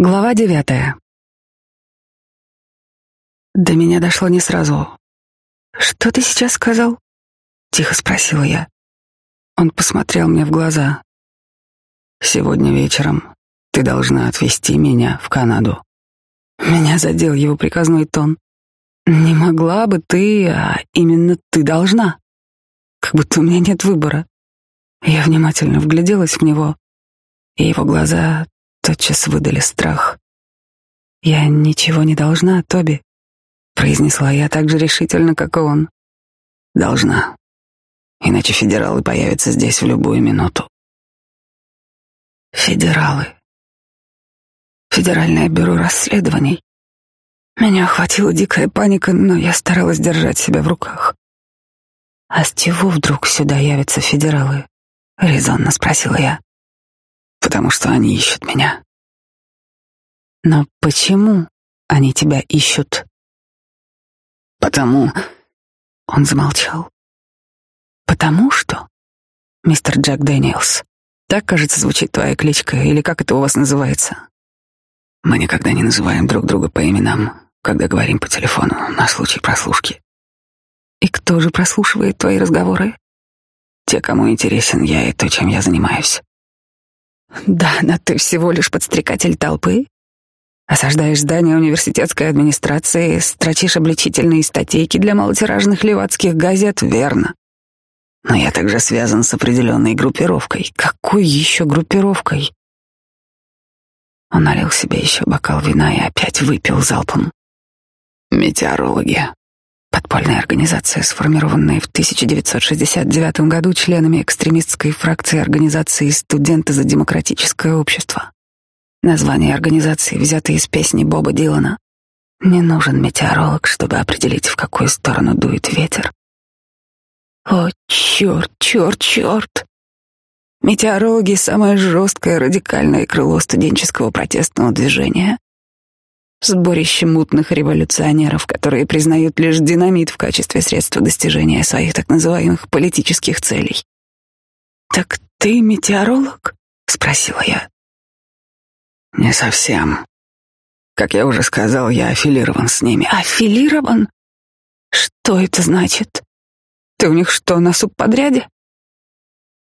Глава девятая. До меня дошло не сразу. «Что ты сейчас сказал?» — тихо спросила я. Он посмотрел мне в глаза. «Сегодня вечером ты должна отвезти меня в Канаду». Меня задел его приказной тон. «Не могла бы ты, а именно ты должна. Как будто у меня нет выбора». Я внимательно вгляделась в него, и его глаза тотчас выдали страх. «Я ничего не должна, Тоби», — произнесла я так же решительно, как и он. «Должна. Иначе федералы появятся здесь в любую минуту». Федералы. Федеральное бюро расследований. Меня охватила дикая паника, но я старалась держать себя в руках. «А с чего вдруг сюда явятся федералы?» — резонно спросила я потому что они ищут меня. Но почему они тебя ищут? Потому... Он замолчал. Потому что... Мистер Джек Дэниелс. Так, кажется, звучит твоя кличка, или как это у вас называется? Мы никогда не называем друг друга по именам, когда говорим по телефону на случай прослушки. И кто же прослушивает твои разговоры? Те, кому интересен я и то, чем я занимаюсь. Да, но ты всего лишь подстрекатель толпы. Осаждаешь здание университетской администрации, строчишь обличительные статейки для малотиражных левацких газет, верно. Но я также связан с определенной группировкой. Какой еще группировкой? Он налил себе еще бокал вина и опять выпил залпом. Метеорологи. Подпольная организация, сформированная в 1969 году членами экстремистской фракции организации «Студенты за демократическое общество». Название организации взято из песни Боба Дилана. Не нужен метеоролог, чтобы определить, в какую сторону дует ветер. О, черт, черт, черт! Метеорологи — самое жесткое радикальное крыло студенческого протестного движения. Сборище мутных революционеров, которые признают лишь динамит в качестве средства достижения своих так называемых политических целей. «Так ты метеоролог?» — спросила я. «Не совсем. Как я уже сказал, я аффилирован с ними». «Аффилирован? Что это значит? Ты у них что, на субподряде?»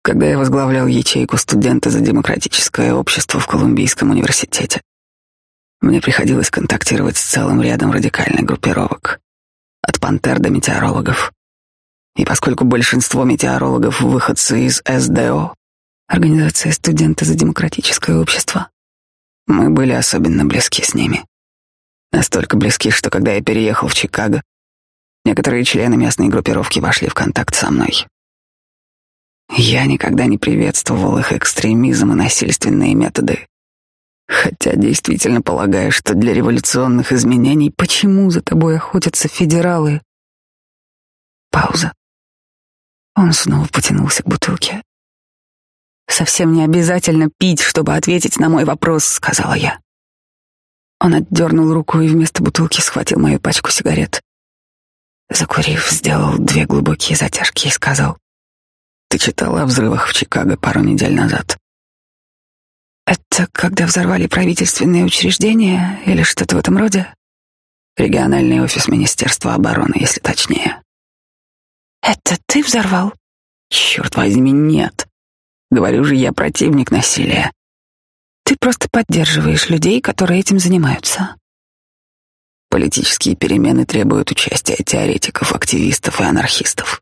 Когда я возглавлял ячейку студента за демократическое общество в Колумбийском университете, мне приходилось контактировать с целым рядом радикальных группировок, от пантер до метеорологов. И поскольку большинство метеорологов выходцы из СДО, Организация студенты за демократическое общество, мы были особенно близки с ними. Настолько близки, что когда я переехал в Чикаго, некоторые члены местной группировки вошли в контакт со мной. Я никогда не приветствовал их экстремизм и насильственные методы, Хотя действительно полагаю, что для революционных изменений почему за тобой охотятся федералы? Пауза. Он снова потянулся к бутылке. Совсем не обязательно пить, чтобы ответить на мой вопрос, сказала я. Он отдернул руку и вместо бутылки схватил мою пачку сигарет. Закурив, сделал две глубокие затяжки и сказал: "Ты читала о взрывах в Чикаго пару недель назад?" Это когда взорвали правительственные учреждения или что-то в этом роде? Региональный офис Министерства обороны, если точнее. Это ты взорвал? Черт возьми, нет. Говорю же, я противник насилия. Ты просто поддерживаешь людей, которые этим занимаются. Политические перемены требуют участия теоретиков, активистов и анархистов.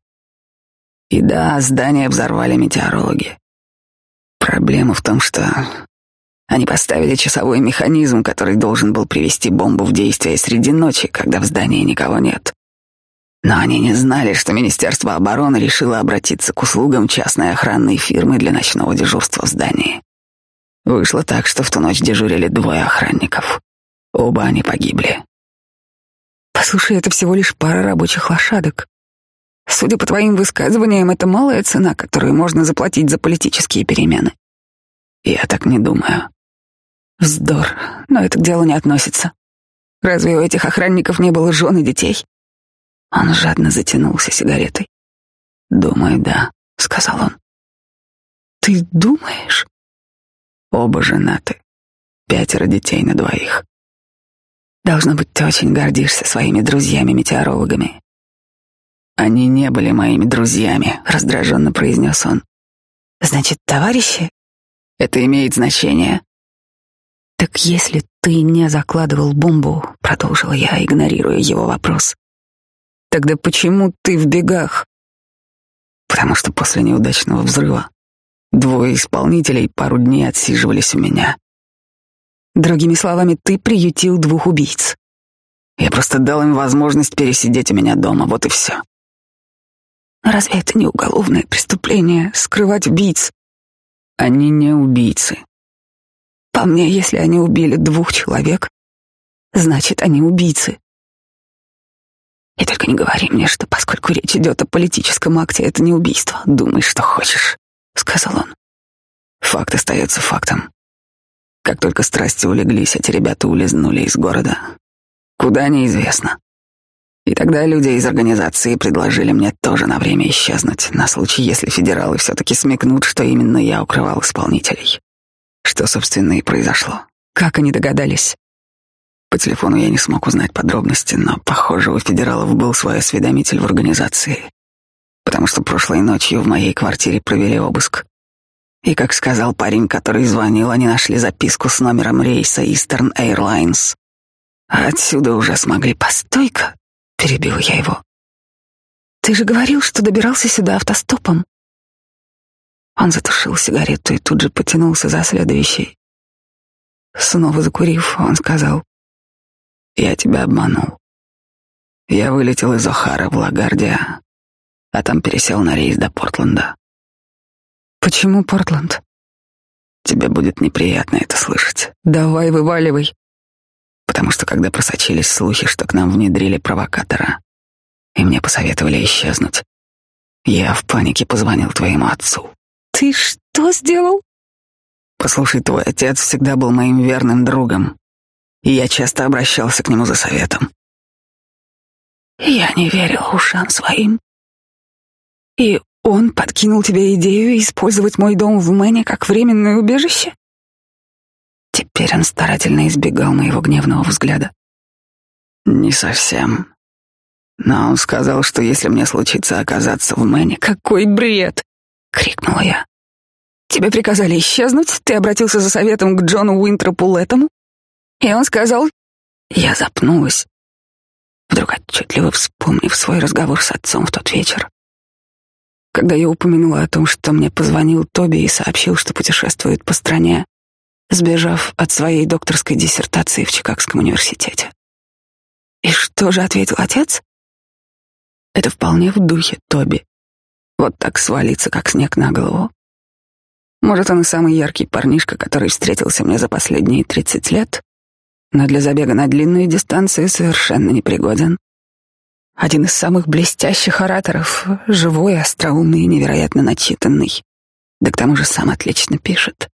И да, здание взорвали метеорологи. Проблема в том, что они поставили часовой механизм, который должен был привести бомбу в действие среди ночи, когда в здании никого нет. Но они не знали, что Министерство обороны решило обратиться к услугам частной охранной фирмы для ночного дежурства в здании. Вышло так, что в ту ночь дежурили двое охранников. Оба они погибли. Послушай, это всего лишь пара рабочих лошадок. Судя по твоим высказываниям, это малая цена, которую можно заплатить за политические перемены. Я так не думаю. Вздор, но это к делу не относится. Разве у этих охранников не было жен и детей? Он жадно затянулся сигаретой. «Думаю, да», — сказал он. «Ты думаешь?» «Оба женаты. пятеро детей на двоих. Должно быть, ты очень гордишься своими друзьями-метеорологами. Они не были моими друзьями, раздраженно произнес он. Значит, товарищи? Это имеет значение. Так если ты не закладывал бомбу, продолжила я, игнорируя его вопрос, тогда почему ты в бегах? Потому что после неудачного взрыва двое исполнителей пару дней отсиживались у меня. Другими словами, ты приютил двух убийц. Я просто дал им возможность пересидеть у меня дома, вот и все. Разве это не уголовное преступление — скрывать убийц? Они не убийцы. По мне, если они убили двух человек, значит, они убийцы. И только не говори мне, что поскольку речь идет о политическом акте, это не убийство. Думай, что хочешь, — сказал он. Факт остается фактом. Как только страсти улеглись, эти ребята улизнули из города. Куда неизвестно. И тогда люди из организации предложили мне тоже на время исчезнуть, на случай, если федералы все-таки смекнут, что именно я укрывал исполнителей. Что, собственно, и произошло. Как они догадались? По телефону я не смог узнать подробности, но, похоже, у федералов был свой осведомитель в организации, потому что прошлой ночью в моей квартире провели обыск. И, как сказал парень, который звонил, они нашли записку с номером рейса Eastern Airlines. А отсюда уже смогли постойка, перебила я его. Ты же говорил, что добирался сюда автостопом. Он затушил сигарету и тут же потянулся за следующей. Снова закурив, он сказал, «Я тебя обманул. Я вылетел из Охара в Лагардия, а там пересел на рейс до Портленда. Почему Портленд? Тебе будет неприятно это слышать. Давай, вываливай. Потому что когда просочились слухи, что к нам внедрили провокатора, и мне посоветовали исчезнуть, я в панике позвонил твоему отцу. Ты что сделал? Послушай, твой отец всегда был моим верным другом, и я часто обращался к нему за советом. Я не верил ушам своим. И он подкинул тебе идею использовать мой дом в Мэне как временное убежище? Теперь он старательно избегал моего гневного взгляда. Не совсем. Но он сказал, что если мне случится оказаться в Мэне... Какой бред! Крикнула я. Тебе приказали исчезнуть, ты обратился за советом к Джону Уинтропу Леттому, и он сказал... Я запнулась, вдруг отчетливо вспомнив свой разговор с отцом в тот вечер когда я упомянула о том, что мне позвонил Тоби и сообщил, что путешествует по стране, сбежав от своей докторской диссертации в Чикагском университете. И что же ответил отец? Это вполне в духе Тоби. Вот так свалиться, как снег на голову. Может, он и самый яркий парнишка, который встретился мне за последние тридцать лет, но для забега на длинные дистанции совершенно непригоден. Один из самых блестящих ораторов, живой, остроумный и невероятно начитанный. Да к тому же сам отлично пишет.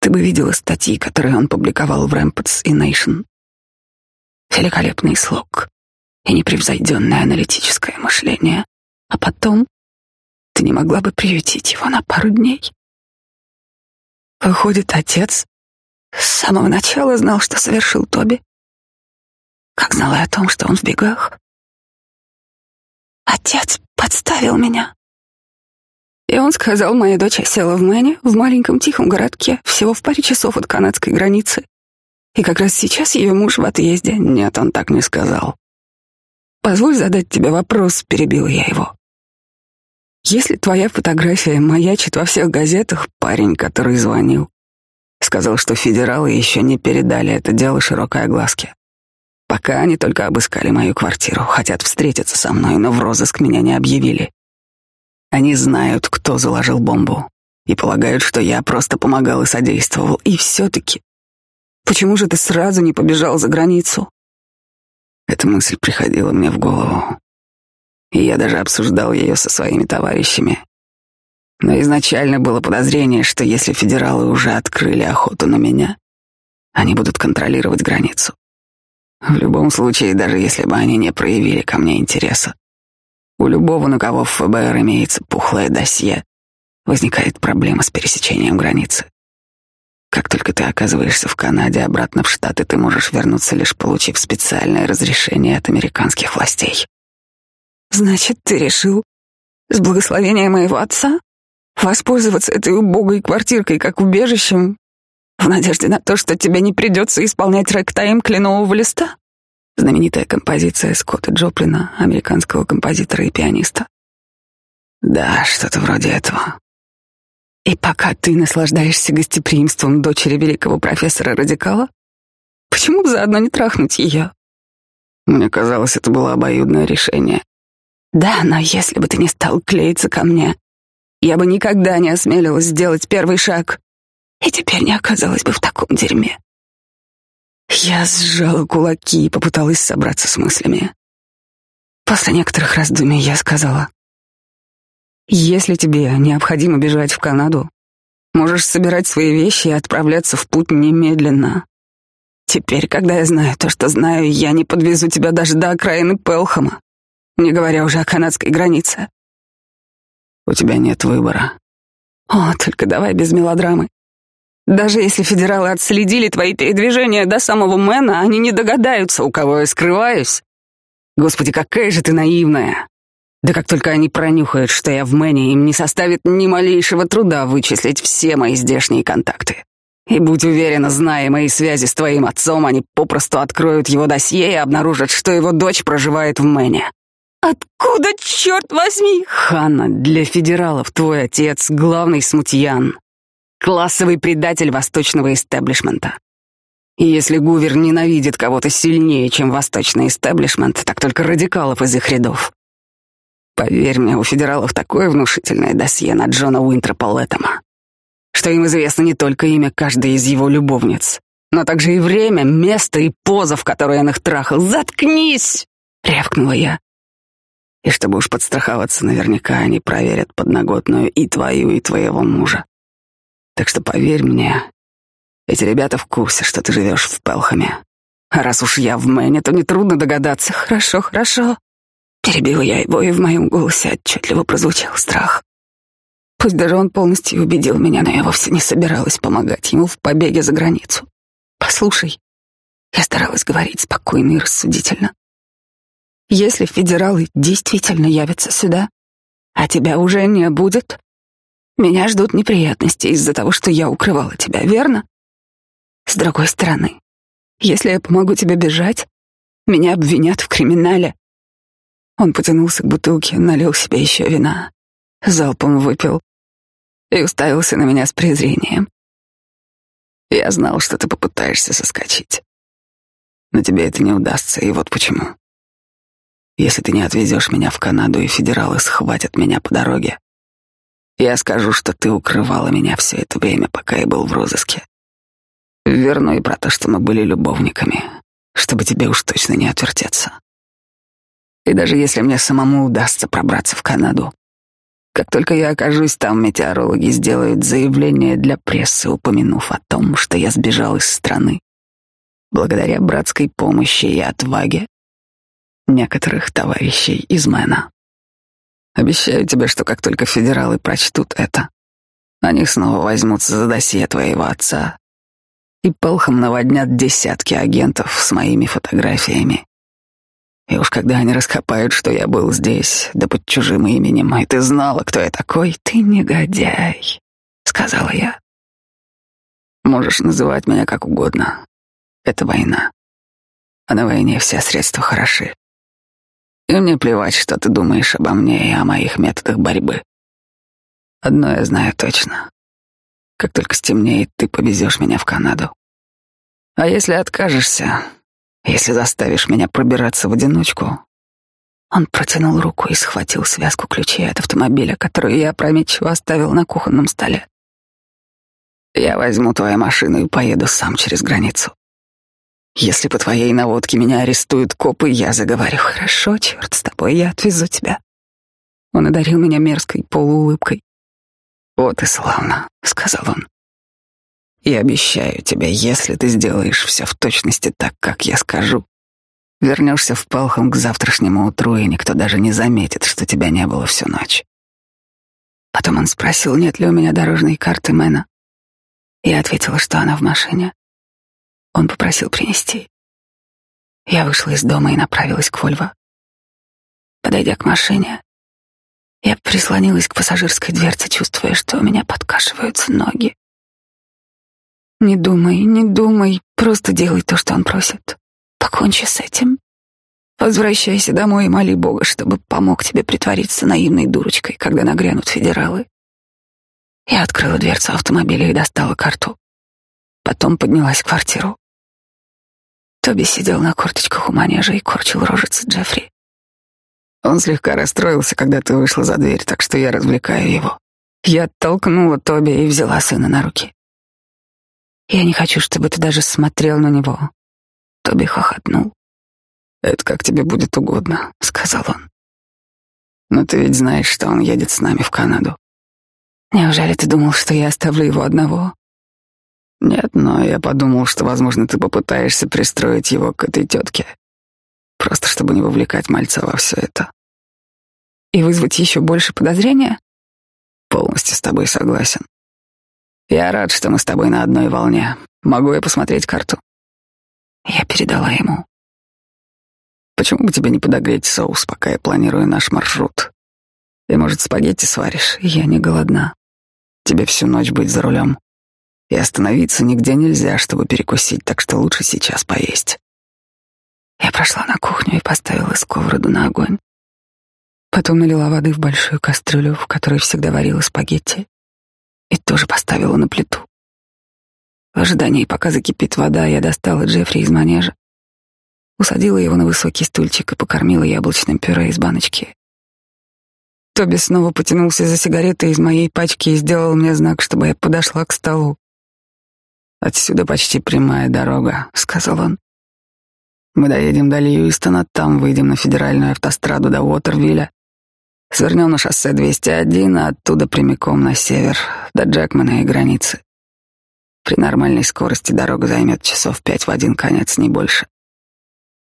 Ты бы видела статьи, которые он публиковал в Rampants и Nation. Великолепный слог и непревзойденное аналитическое мышление. А потом ты не могла бы приютить его на пару дней. Выходит, отец с самого начала знал, что совершил Тоби. Как знал и о том, что он в бегах. Отец подставил меня. И он сказал, моя дочь села в Мэне, в маленьком тихом городке, всего в паре часов от канадской границы. И как раз сейчас ее муж в отъезде. Нет, он так не сказал. Позволь задать тебе вопрос, перебил я его. Если твоя фотография маячит во всех газетах, парень, который звонил, сказал, что федералы еще не передали это дело широкой огласке. Пока они только обыскали мою квартиру, хотят встретиться со мной, но в розыск меня не объявили. Они знают, кто заложил бомбу, и полагают, что я просто помогал и содействовал. И все-таки, почему же ты сразу не побежал за границу? Эта мысль приходила мне в голову, и я даже обсуждал ее со своими товарищами. Но изначально было подозрение, что если федералы уже открыли охоту на меня, они будут контролировать границу. В любом случае, даже если бы они не проявили ко мне интереса, у любого, на кого в ФБР имеется пухлое досье, возникает проблема с пересечением границы. Как только ты оказываешься в Канаде, обратно в Штаты ты можешь вернуться, лишь получив специальное разрешение от американских властей. Значит, ты решил, с благословения моего отца, воспользоваться этой убогой квартиркой как убежищем, в надежде на то, что тебе не придется исполнять рэк-тайм кленового листа? Знаменитая композиция Скотта Джоплина, американского композитора и пианиста. Да, что-то вроде этого. И пока ты наслаждаешься гостеприимством дочери великого профессора-радикала, почему бы заодно не трахнуть ее? Мне казалось, это было обоюдное решение. Да, но если бы ты не стал клеиться ко мне, я бы никогда не осмелилась сделать первый шаг, и теперь не оказалась бы в таком дерьме. Я сжала кулаки и попыталась собраться с мыслями. После некоторых раздумий я сказала, если тебе необходимо бежать в Канаду, можешь собирать свои вещи и отправляться в путь немедленно. Теперь, когда я знаю то, что знаю, я не подвезу тебя даже до окраины Пелхама, не говоря уже о канадской границе. У тебя нет выбора. О, только давай без мелодрамы. Даже если федералы отследили твои передвижения до самого Мэна, они не догадаются, у кого я скрываюсь. Господи, какая же ты наивная. Да как только они пронюхают, что я в Мэне, им не составит ни малейшего труда вычислить все мои здешние контакты. И будь уверена, зная мои связи с твоим отцом, они попросту откроют его досье и обнаружат, что его дочь проживает в Мэне. Откуда, черт возьми? Ханна, для федералов твой отец — главный смутьян. Классовый предатель восточного истеблишмента. И если Гувер ненавидит кого-то сильнее, чем восточный истеблишмент, так только радикалов из их рядов. Поверь мне, у федералов такое внушительное досье на Джона Уинтропа Лэттема, что им известно не только имя каждой из его любовниц, но также и время, место и поза, в которой он их трахал. «Заткнись!» — рявкнула я. И чтобы уж подстраховаться, наверняка они проверят подноготную и твою, и твоего мужа. Так что поверь мне, эти ребята в курсе, что ты живешь в Пелхаме. А раз уж я в Мэне, то нетрудно догадаться. Хорошо, хорошо. Перебила я его, и в моем голосе отчетливо прозвучал страх. Пусть даже он полностью убедил меня, но я вовсе не собиралась помогать ему в побеге за границу. Послушай, я старалась говорить спокойно и рассудительно. Если федералы действительно явятся сюда, а тебя уже не будет, меня ждут неприятности из-за того, что я укрывала тебя, верно? С другой стороны, если я помогу тебе бежать, меня обвинят в криминале. Он потянулся к бутылке, налил себе еще вина, залпом выпил и уставился на меня с презрением. Я знал, что ты попытаешься соскочить. Но тебе это не удастся, и вот почему. Если ты не отвезешь меня в Канаду, и федералы схватят меня по дороге, я скажу, что ты укрывала меня все это время, пока я был в розыске. Верну и про то, что мы были любовниками, чтобы тебе уж точно не отвертеться. И даже если мне самому удастся пробраться в Канаду, как только я окажусь там, метеорологи сделают заявление для прессы, упомянув о том, что я сбежал из страны благодаря братской помощи и отваге некоторых товарищей из Мэна. Обещаю тебе, что как только федералы прочтут это, они снова возьмутся за досье твоего отца и полхом наводнят десятки агентов с моими фотографиями. И уж когда они раскопают, что я был здесь, да под чужим именем, и ты знала, кто я такой, ты негодяй, — сказала я. Можешь называть меня как угодно. Это война. А на войне все средства хороши. И мне плевать, что ты думаешь обо мне и о моих методах борьбы. Одно я знаю точно. Как только стемнеет, ты повезешь меня в Канаду. А если откажешься, если заставишь меня пробираться в одиночку...» Он протянул руку и схватил связку ключей от автомобиля, которую я опрометчиво оставил на кухонном столе. «Я возьму твою машину и поеду сам через границу. Если по твоей наводке меня арестуют копы, я заговорю. Хорошо, черт с тобой, я отвезу тебя». Он одарил меня мерзкой полуулыбкой. «Вот и славно», — сказал он. И обещаю тебе, если ты сделаешь все в точности так, как я скажу, вернешься в Палхам к завтрашнему утру, и никто даже не заметит, что тебя не было всю ночь. Потом он спросил, нет ли у меня дорожной карты Мэна. Я ответила, что она в машине. Он попросил принести. Я вышла из дома и направилась к Вольво. Подойдя к машине, я прислонилась к пассажирской дверце, чувствуя, что у меня подкашиваются ноги. «Не думай, не думай, просто делай то, что он просит. Покончи с этим. Возвращайся домой и моли Бога, чтобы помог тебе притвориться наивной дурочкой, когда нагрянут федералы». Я открыла дверцу автомобиля и достала карту. Потом поднялась в квартиру. Тоби сидел на корточках у манежа и корчил рожицы Джеффри. Он слегка расстроился, когда ты вышла за дверь, так что я развлекаю его. Я оттолкнула Тоби и взяла сына на руки. Я не хочу, чтобы ты даже смотрел на него. Тоби хохотнул. Это как тебе будет угодно, сказал он. Но ты ведь знаешь, что он едет с нами в Канаду. Неужели ты думал, что я оставлю его одного? Нет, но я подумал, что, возможно, ты попытаешься пристроить его к этой тетке. Просто чтобы не вовлекать мальца во все это. И вызвать еще больше подозрения? Полностью с тобой согласен. Я рад, что мы с тобой на одной волне. Могу я посмотреть карту? Я передала ему. Почему бы тебе не подогреть соус, пока я планирую наш маршрут? И, может, спагетти сваришь? Я не голодна. Тебе всю ночь быть за рулем. И остановиться нигде нельзя, чтобы перекусить, так что лучше сейчас поесть. Я прошла на кухню и поставила сковороду на огонь. Потом налила воды в большую кастрюлю, в которой всегда варила спагетти, и тоже поставила на плиту. В ожидании, пока закипит вода, я достала Джеффри из манежа, усадила его на высокий стульчик и покормила яблочным пюре из баночки. Тоби снова потянулся за сигаретой из моей пачки и сделал мне знак, чтобы я подошла к столу. «Отсюда почти прямая дорога», — сказал он. «Мы доедем до Льюистона, там выйдем на федеральную автостраду до Уотервилля, свернем на шоссе 201, а оттуда прямиком на север, до Джекмана и границы. При нормальной скорости дорога займет часов пять в один конец, не больше.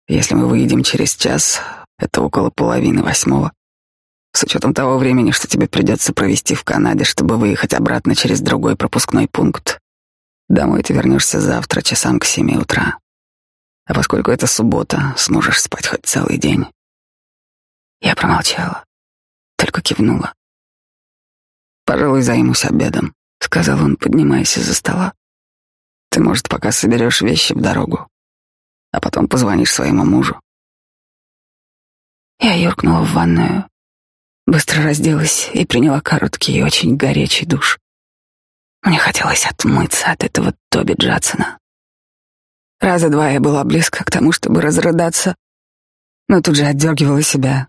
Если мы выедем через час, это около половины восьмого. С учетом того времени, что тебе придется провести в Канаде, чтобы выехать обратно через другой пропускной пункт. Домой ты вернешься завтра часам к семи утра. А поскольку это суббота, сможешь спать хоть целый день. Я промолчала, только кивнула. «Пожалуй, займусь обедом», — сказал он, поднимаясь из-за стола. «Ты, может, пока соберешь вещи в дорогу, а потом позвонишь своему мужу». Я юркнула в ванную, Быстро разделась и приняла короткий и очень горячий душ. Мне хотелось отмыться от этого Тоби Джадсона. Раза два я была близко к тому, чтобы разрыдаться, но тут же отдергивала себя,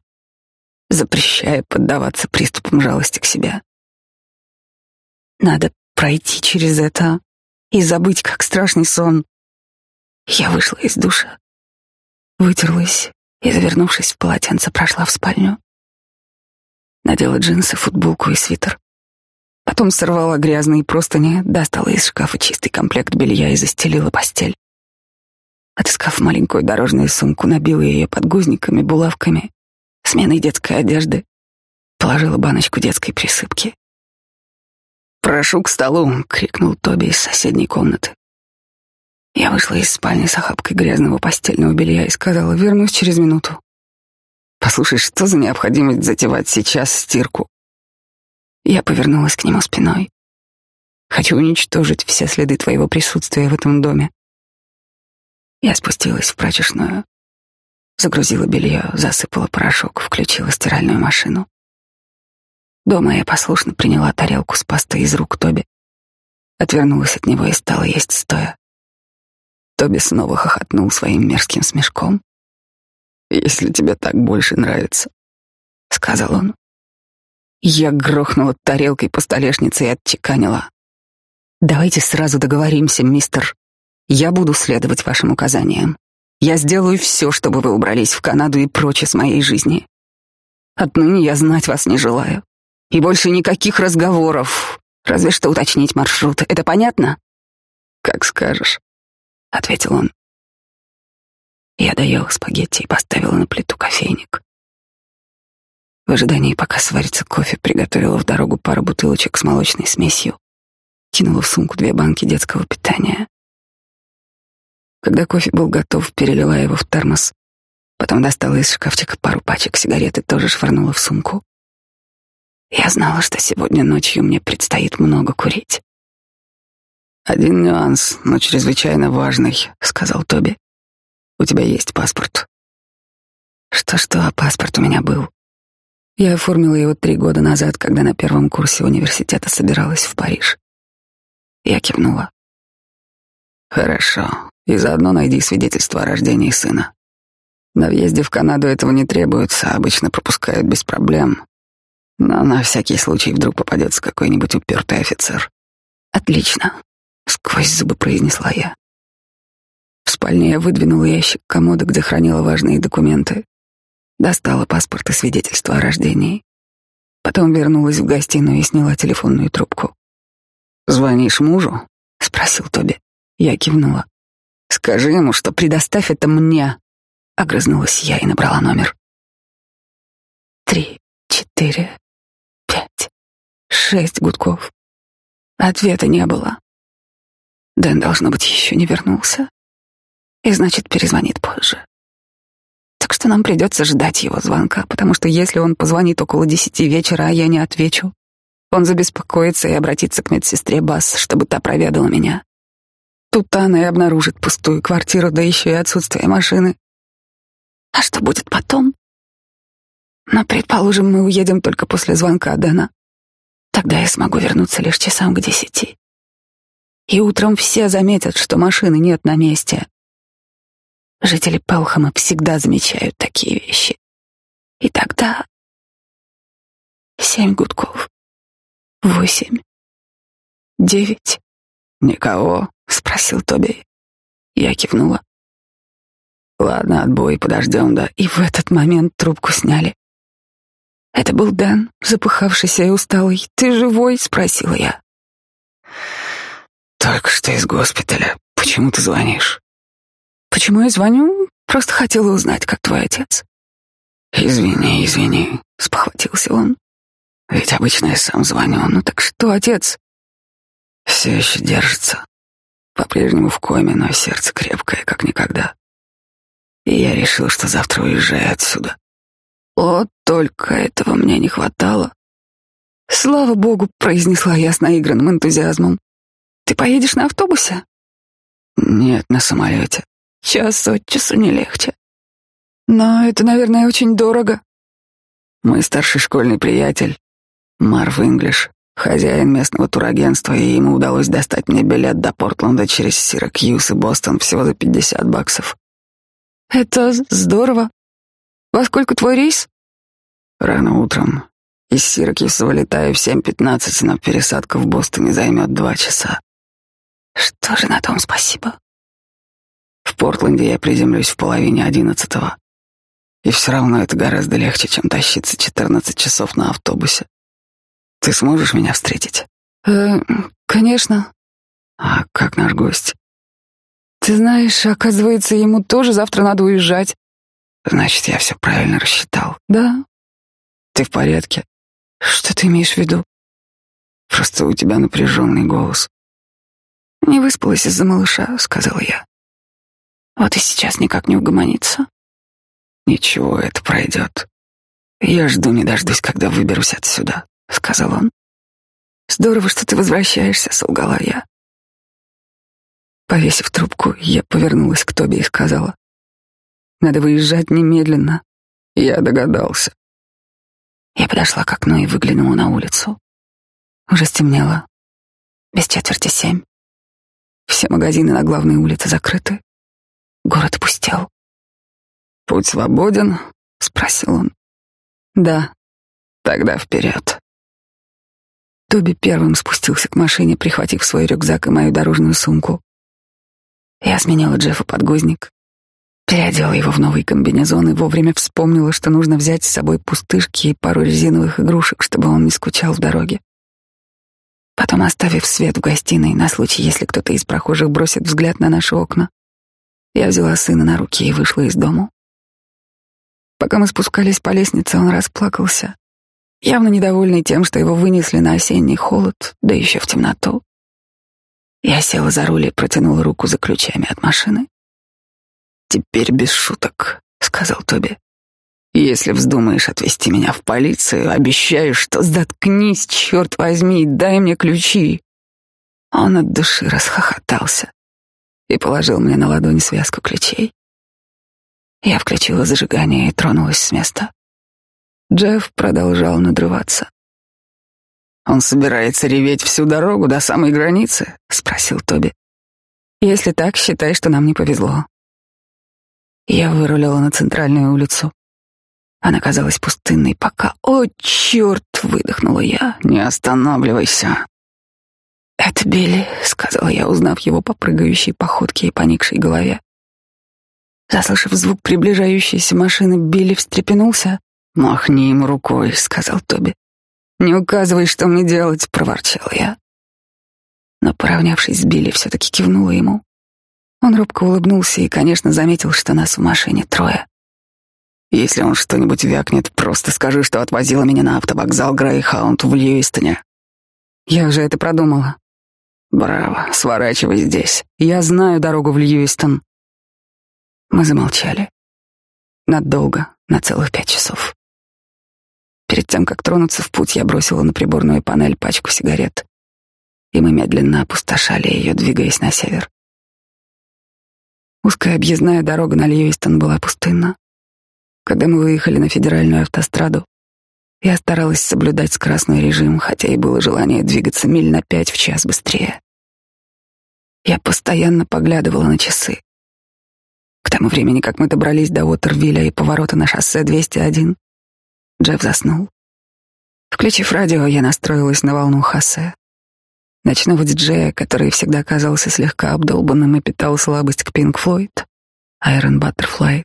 запрещая поддаваться приступам жалости к себе. Надо пройти через это и забыть, как страшный сон. Я вышла из душа, вытерлась и, завернувшись в полотенце, прошла в спальню. Надела джинсы, футболку и свитер. Потом сорвала грязные простыни, достала из шкафа чистый комплект белья и застелила постель. Отыскав маленькую дорожную сумку, набила ее подгузниками, булавками, сменой детской одежды, положила баночку детской присыпки. «Прошу к столу!» — крикнул Тоби из соседней комнаты. Я вышла из спальни с охапкой грязного постельного белья и сказала, вернусь через минуту. Послушай, что за необходимость затевать сейчас стирку? Я повернулась к нему спиной. Хочу уничтожить все следы твоего присутствия в этом доме. Я спустилась в прачечную, загрузила белье, засыпала порошок, включила стиральную машину. Дома я послушно приняла тарелку с пастой из рук Тоби, отвернулась от него и стала есть стоя. Тоби снова хохотнул своим мерзким смешком если тебе так больше нравится», — сказал он. Я грохнула тарелкой по столешнице и отчеканила. «Давайте сразу договоримся, мистер. Я буду следовать вашим указаниям. Я сделаю все, чтобы вы убрались в Канаду и прочь из моей жизни. Отныне я знать вас не желаю. И больше никаких разговоров, разве что уточнить маршрут. Это понятно?» «Как скажешь», — ответил он. Я доела спагетти и поставила на плиту кофейник. В ожидании, пока сварится кофе, приготовила в дорогу пару бутылочек с молочной смесью. кинула в сумку две банки детского питания. Когда кофе был готов, перелила его в термос, потом достала из шкафчика пару пачек сигарет и тоже швырнула в сумку. Я знала, что сегодня ночью мне предстоит много курить. «Один нюанс, но чрезвычайно важный», — сказал Тоби. «У тебя есть паспорт?» Что-что, а паспорт у меня был. Я оформила его три года назад, когда на первом курсе университета собиралась в Париж. Я кивнула. «Хорошо. И заодно найди свидетельство о рождении сына. На въезде в Канаду этого не требуется, обычно пропускают без проблем. Но на всякий случай вдруг попадется какой-нибудь упертый офицер. Отлично, сквозь зубы произнесла я. В спальне я выдвинула ящик комода, где хранила важные документы. Достала паспорт и свидетельство о рождении. Потом вернулась в гостиную и сняла телефонную трубку. «Звонишь мужу?» — спросил Тоби. Я кивнула. «Скажи ему, что предоставь это мне!» Огрызнулась я и набрала номер. Три, четыре, пять, шесть гудков. Ответа не было. Дэн, должно быть, еще не вернулся. И значит, перезвонит позже. Что нам придется ждать его звонка, потому что если он позвонит около десяти вечера, а я не отвечу, он забеспокоится и обратится к медсестре Бас, чтобы та проведала меня. Тут она и обнаружит пустую квартиру, да еще и отсутствие машины. А что будет потом? Но, предположим, мы уедем только после звонка Дэна. Тогда я смогу вернуться лишь часам к десяти. И утром все заметят, что машины нет на месте. Жители Пелхама всегда замечают такие вещи. И тогда... Семь гудков. Восемь. Девять. Никого. — спросил Тоби. Я кивнула. Ладно, отбой, подождем, да. И в этот момент трубку сняли. Это был Дэн, запыхавшийся и усталый. «Ты живой?» — спросила я. «Только что из госпиталя. Почему ты звонишь?» «Почему я звоню? Просто хотела узнать, как твой отец». «Извини, извини», — спохватился он. «Ведь обычно я сам звоню. Ну так что, отец?» «Все еще держится. По-прежнему в коме, но сердце крепкое, как никогда. И я решил, что завтра уезжаю отсюда. Вот только этого мне не хватало. Слава богу, произнесла я с наигранным энтузиазмом. Ты поедешь на автобусе? Нет, на самолете. Час от часу не легче. Но это, наверное, очень дорого. Мой старший школьный приятель, Марв Инглиш, Хозяин местного турагентства, и ему удалось достать мне билет до Портленда через Сиракьюз и Бостон всего за пятьдесят баксов. Это здорово. Во сколько твой рейс? Рано утром. Из Сиракьюза вылетаю в семь пятнадцать, но пересадка в Бостоне займет два часа. Что же на том спасибо? В Портленде я приземлюсь в половине одиннадцатого. И все равно это гораздо легче, чем тащиться четырнадцать часов на автобусе. Ты сможешь меня встретить? Э, конечно. А как наш гость? Ты знаешь, оказывается, ему тоже завтра надо уезжать. Значит, я все правильно рассчитал. Да. Ты в порядке? Что ты имеешь в виду? Просто у тебя напряженный голос. Не выспалась из-за малыша, сказала я. Вот и сейчас никак не угомонится. Ничего, это пройдет. Я жду не дождусь, когда выберусь отсюда сказал он. Здорово, что ты возвращаешься, солгала я. Повесив трубку, я повернулась к Тоби и сказала. Надо выезжать немедленно. Я догадался. Я подошла к окну и выглянула на улицу. Уже стемнело. Без четверти семь. Все магазины на главной улице закрыты. Город пустел. «Путь свободен?» — спросил он. «Да, тогда вперед». Тоби первым спустился к машине, прихватив свой рюкзак и мою дорожную сумку. Я сменила Джеффа подгузник, переодела его в новый комбинезон и вовремя вспомнила, что нужно взять с собой пустышки и пару резиновых игрушек, чтобы он не скучал в дороге. Потом, оставив свет в гостиной на случай, если кто-то из прохожих бросит взгляд на наши окна, я взяла сына на руки и вышла из дому. Пока мы спускались по лестнице, он расплакался явно недовольный тем, что его вынесли на осенний холод, да еще в темноту. Я села за руль и протянула руку за ключами от машины. «Теперь без шуток», — сказал Тоби. «Если вздумаешь отвезти меня в полицию, обещаю, что заткнись, черт возьми, дай мне ключи». Он от души расхохотался и положил мне на ладонь связку ключей. Я включила зажигание и тронулась с места. Джефф продолжал надрываться. «Он собирается реветь всю дорогу до самой границы?» — спросил Тоби. «Если так, считай, что нам не повезло». Я вырулила на центральную улицу. Она казалась пустынной, пока... «О, черт!» — выдохнула я. «Не останавливайся!» «Это Билли», — сказала я, узнав его по прыгающей походке и поникшей голове. Заслышав звук приближающейся машины, Билли встрепенулся. «Махни ему рукой», — сказал Тоби. «Не указывай, что мне делать», — проворчал я. Но, поравнявшись с Билли, все-таки кивнула ему. Он робко улыбнулся и, конечно, заметил, что нас в машине трое. «Если он что-нибудь вякнет, просто скажи, что отвозила меня на автовокзал Грейхаунд в Льюистоне». «Я уже это продумала». «Браво, сворачивай здесь. Я знаю дорогу в Льюистон». Мы замолчали. Надолго, на целых пять часов. Перед тем, как тронуться в путь, я бросила на приборную панель пачку сигарет, и мы медленно опустошали ее, двигаясь на север. Узкая объездная дорога на Льюистон была пустынна. Когда мы выехали на федеральную автостраду, я старалась соблюдать скоростной режим, хотя и было желание двигаться миль на пять в час быстрее. Я постоянно поглядывала на часы. К тому времени, как мы добрались до Уотервилля и поворота на шоссе 201, Джефф заснул. Включив радио, я настроилась на волну Хосе. Ночного диджея, который всегда казался слегка обдолбанным и питал слабость к Пинк Флойд, Айрон Баттерфлай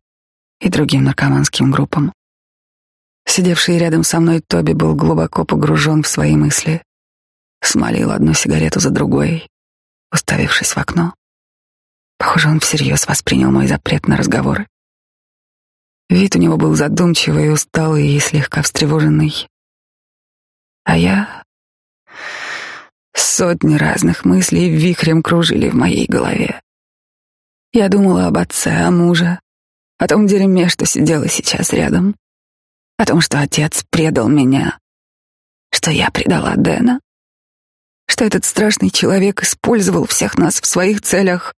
и другим наркоманским группам. Сидевший рядом со мной Тоби был глубоко погружен в свои мысли. Смолил одну сигарету за другой, уставившись в окно. Похоже, он всерьез воспринял мой запрет на разговоры. Вид у него был задумчивый, усталый и слегка встревоженный. А я... Сотни разных мыслей вихрем кружили в моей голове. Я думала об отце, о муже, о том дерьме, что сидела сейчас рядом, о том, что отец предал меня, что я предала Дэна, что этот страшный человек использовал всех нас в своих целях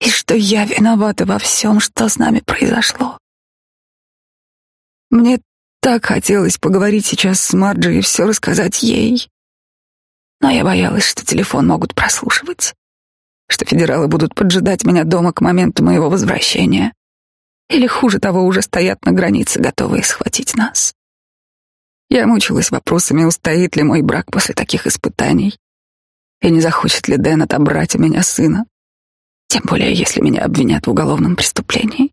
и что я виновата во всем, что с нами произошло. Мне так хотелось поговорить сейчас с Марджи и все рассказать ей. Но я боялась, что телефон могут прослушивать, что федералы будут поджидать меня дома к моменту моего возвращения. Или, хуже того, уже стоят на границе, готовые схватить нас. Я мучилась вопросами, устоит ли мой брак после таких испытаний, и не захочет ли Дэн отобрать у меня сына, тем более если меня обвинят в уголовном преступлении.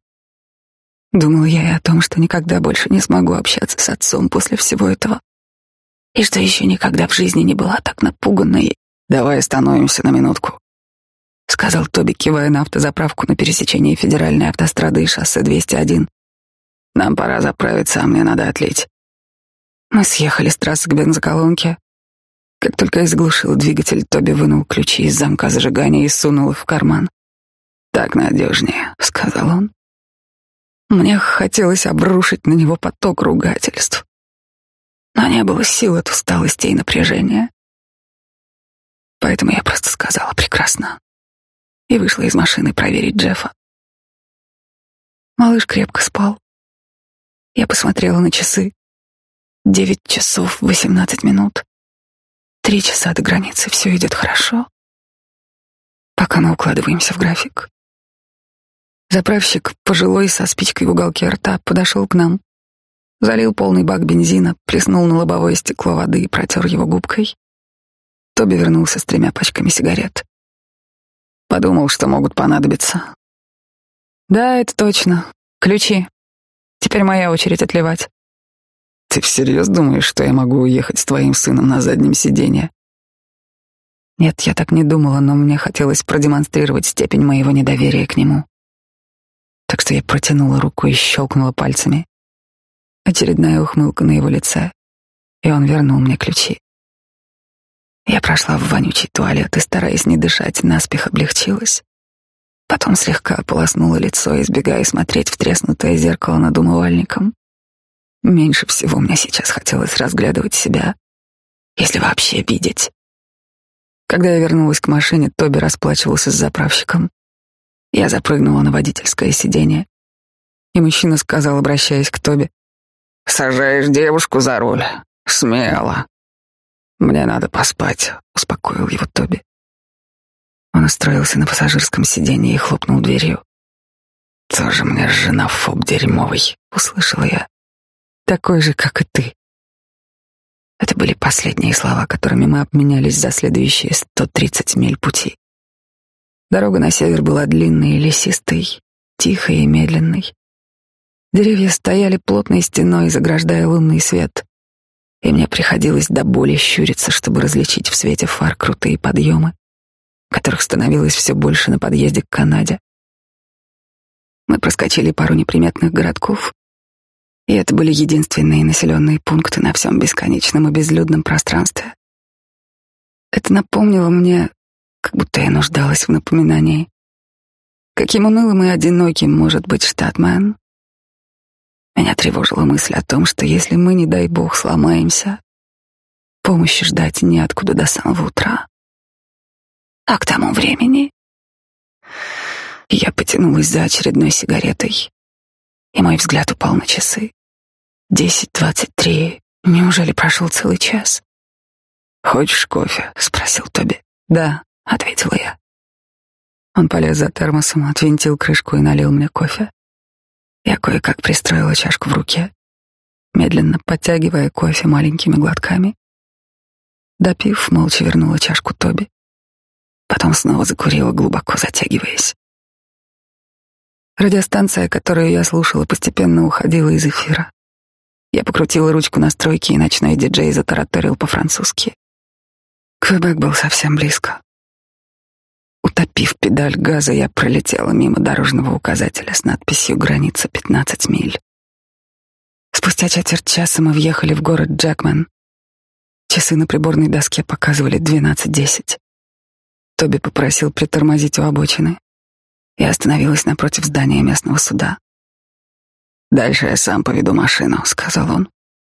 Думала я и о том, что никогда больше не смогу общаться с отцом после всего этого. И что еще никогда в жизни не была так напуганной. «Давай остановимся на минутку», — сказал Тоби, кивая на автозаправку на пересечении федеральной автострады и шоссе 201. «Нам пора заправиться, а мне надо отлить». Мы съехали с трассы к бензоколонке. Как только я заглушил двигатель, Тоби вынул ключи из замка зажигания и сунул их в карман. «Так надежнее», — сказал он. Мне хотелось обрушить на него поток ругательств. Но не было сил от усталости и напряжения. Поэтому я просто сказала «прекрасно» и вышла из машины проверить Джеффа. Малыш крепко спал. Я посмотрела на часы. Девять часов восемнадцать минут. Три часа до границы, все идет хорошо. Пока мы укладываемся в график. Заправщик, пожилой, со спичкой в уголке рта, подошел к нам, залил полный бак бензина, плеснул на лобовое стекло воды и протер его губкой. Тоби вернулся с тремя пачками сигарет. Подумал, что могут понадобиться. Да, это точно. Ключи. Теперь моя очередь отливать. Ты всерьез думаешь, что я могу уехать с твоим сыном на заднем сиденье? Нет, я так не думала, но мне хотелось продемонстрировать степень моего недоверия к нему так что я протянула руку и щелкнула пальцами. Очередная ухмылка на его лице, и он вернул мне ключи. Я прошла в вонючий туалет и, стараясь не дышать, наспех облегчилась. Потом слегка ополоснула лицо, избегая смотреть в треснутое зеркало над умывальником. Меньше всего мне сейчас хотелось разглядывать себя, если вообще видеть. Когда я вернулась к машине, Тоби расплачивался с заправщиком. Я запрыгнула на водительское сиденье, и мужчина сказал, обращаясь к Тоби, «Сажаешь девушку за руль? Смело. Мне надо поспать», — успокоил его Тоби. Он устроился на пассажирском сиденье и хлопнул дверью. «Тоже мне жена фоб дерьмовый», — услышала я. «Такой же, как и ты». Это были последние слова, которыми мы обменялись за следующие 130 миль пути. Дорога на север была длинной и лесистой, тихой и медленной. Деревья стояли плотной стеной, заграждая лунный свет, и мне приходилось до боли щуриться, чтобы различить в свете фар крутые подъемы, которых становилось все больше на подъезде к Канаде. Мы проскочили пару неприметных городков, и это были единственные населенные пункты на всем бесконечном и безлюдном пространстве. Это напомнило мне как будто я нуждалась в напоминании. Каким унылым и одиноким может быть штатмен? Меня тревожила мысль о том, что если мы, не дай бог, сломаемся, помощи ждать неоткуда до самого утра. А к тому времени я потянулась за очередной сигаретой, и мой взгляд упал на часы. Десять двадцать три. Неужели прошел целый час? «Хочешь кофе?» — спросил Тоби. «Да», — ответила я. Он полез за термосом, отвинтил крышку и налил мне кофе. Я кое-как пристроила чашку в руке, медленно подтягивая кофе маленькими глотками. Допив, молча вернула чашку Тоби. Потом снова закурила, глубоко затягиваясь. Радиостанция, которую я слушала, постепенно уходила из эфира. Я покрутила ручку настройки, и ночной диджей затараторил по-французски. Квебек был совсем близко. Утопив педаль газа, я пролетела мимо дорожного указателя с надписью «Граница 15 миль». Спустя четверть часа мы въехали в город Джекман. Часы на приборной доске показывали 12.10. Тоби попросил притормозить у обочины. Я остановилась напротив здания местного суда. «Дальше я сам поведу машину», — сказал он.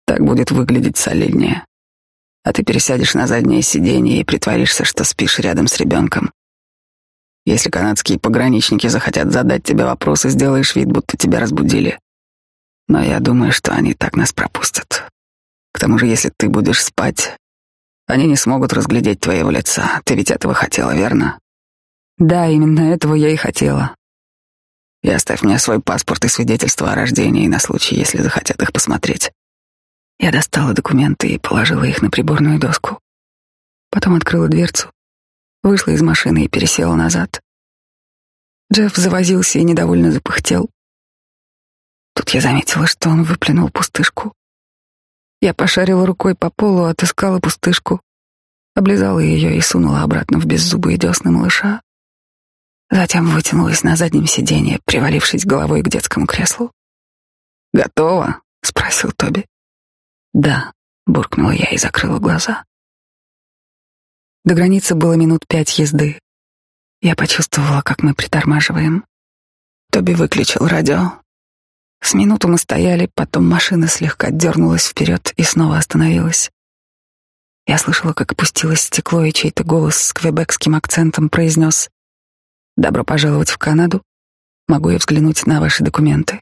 «Так будет выглядеть солиднее. А ты пересядешь на заднее сиденье и притворишься, что спишь рядом с ребенком. Если канадские пограничники захотят задать тебе вопросы, сделаешь вид, будто тебя разбудили. Но я думаю, что они так нас пропустят. К тому же, если ты будешь спать, они не смогут разглядеть твоего лица. Ты ведь этого хотела, верно? Да, именно этого я и хотела. И оставь мне свой паспорт и свидетельство о рождении на случай, если захотят их посмотреть. Я достала документы и положила их на приборную доску. Потом открыла дверцу вышла из машины и пересела назад. Джефф завозился и недовольно запыхтел. Тут я заметила, что он выплюнул пустышку. Я пошарила рукой по полу, отыскала пустышку, облизала ее и сунула обратно в беззубые десны малыша. Затем вытянулась на заднем сиденье, привалившись головой к детскому креслу. «Готово?» — спросил Тоби. «Да», — буркнула я и закрыла глаза. До границы было минут пять езды. Я почувствовала, как мы притормаживаем. Тоби выключил радио. С минуту мы стояли, потом машина слегка дернулась вперед и снова остановилась. Я слышала, как опустилось стекло, и чей-то голос с квебекским акцентом произнес «Добро пожаловать в Канаду. Могу я взглянуть на ваши документы?»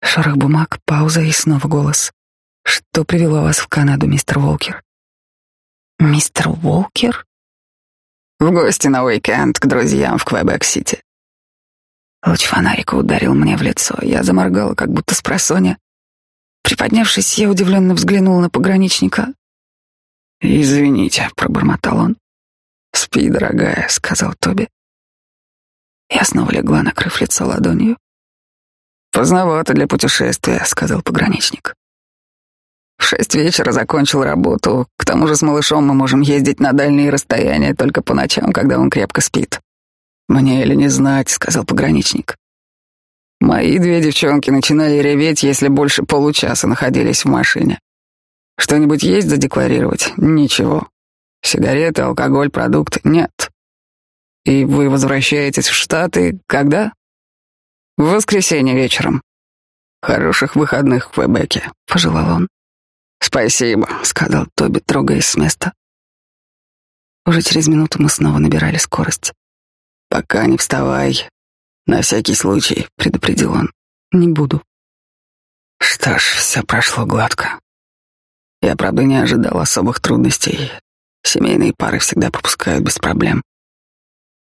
Шорох бумаг, пауза и снова голос. «Что привело вас в Канаду, мистер Волкер?» Мистер Уолкер? В гости на уикенд к друзьям в Квебек-Сити. Луч фонарика ударил мне в лицо. Я заморгала, как будто с просоня. Приподнявшись, я удивленно взглянула на пограничника. «Извините», — пробормотал он. «Спи, дорогая», — сказал Тоби. Я снова легла, накрыв лицо ладонью. «Поздновато для путешествия», — сказал пограничник. В шесть вечера закончил работу. К тому же с малышом мы можем ездить на дальние расстояния только по ночам, когда он крепко спит. Мне или не знать, сказал пограничник. Мои две девчонки начинали реветь, если больше получаса находились в машине. Что-нибудь есть задекларировать? Ничего. Сигареты, алкоголь, продукты? Нет. И вы возвращаетесь в Штаты когда? В воскресенье вечером. Хороших выходных в Квебеке, пожелал он. Спасибо, сказал Тоби, трогаясь с места. Уже через минуту мы снова набирали скорость. Пока не вставай. На всякий случай, предупредил он. Не буду. Что ж, все прошло гладко. Я, правда, не ожидал особых трудностей. Семейные пары всегда пропускают без проблем.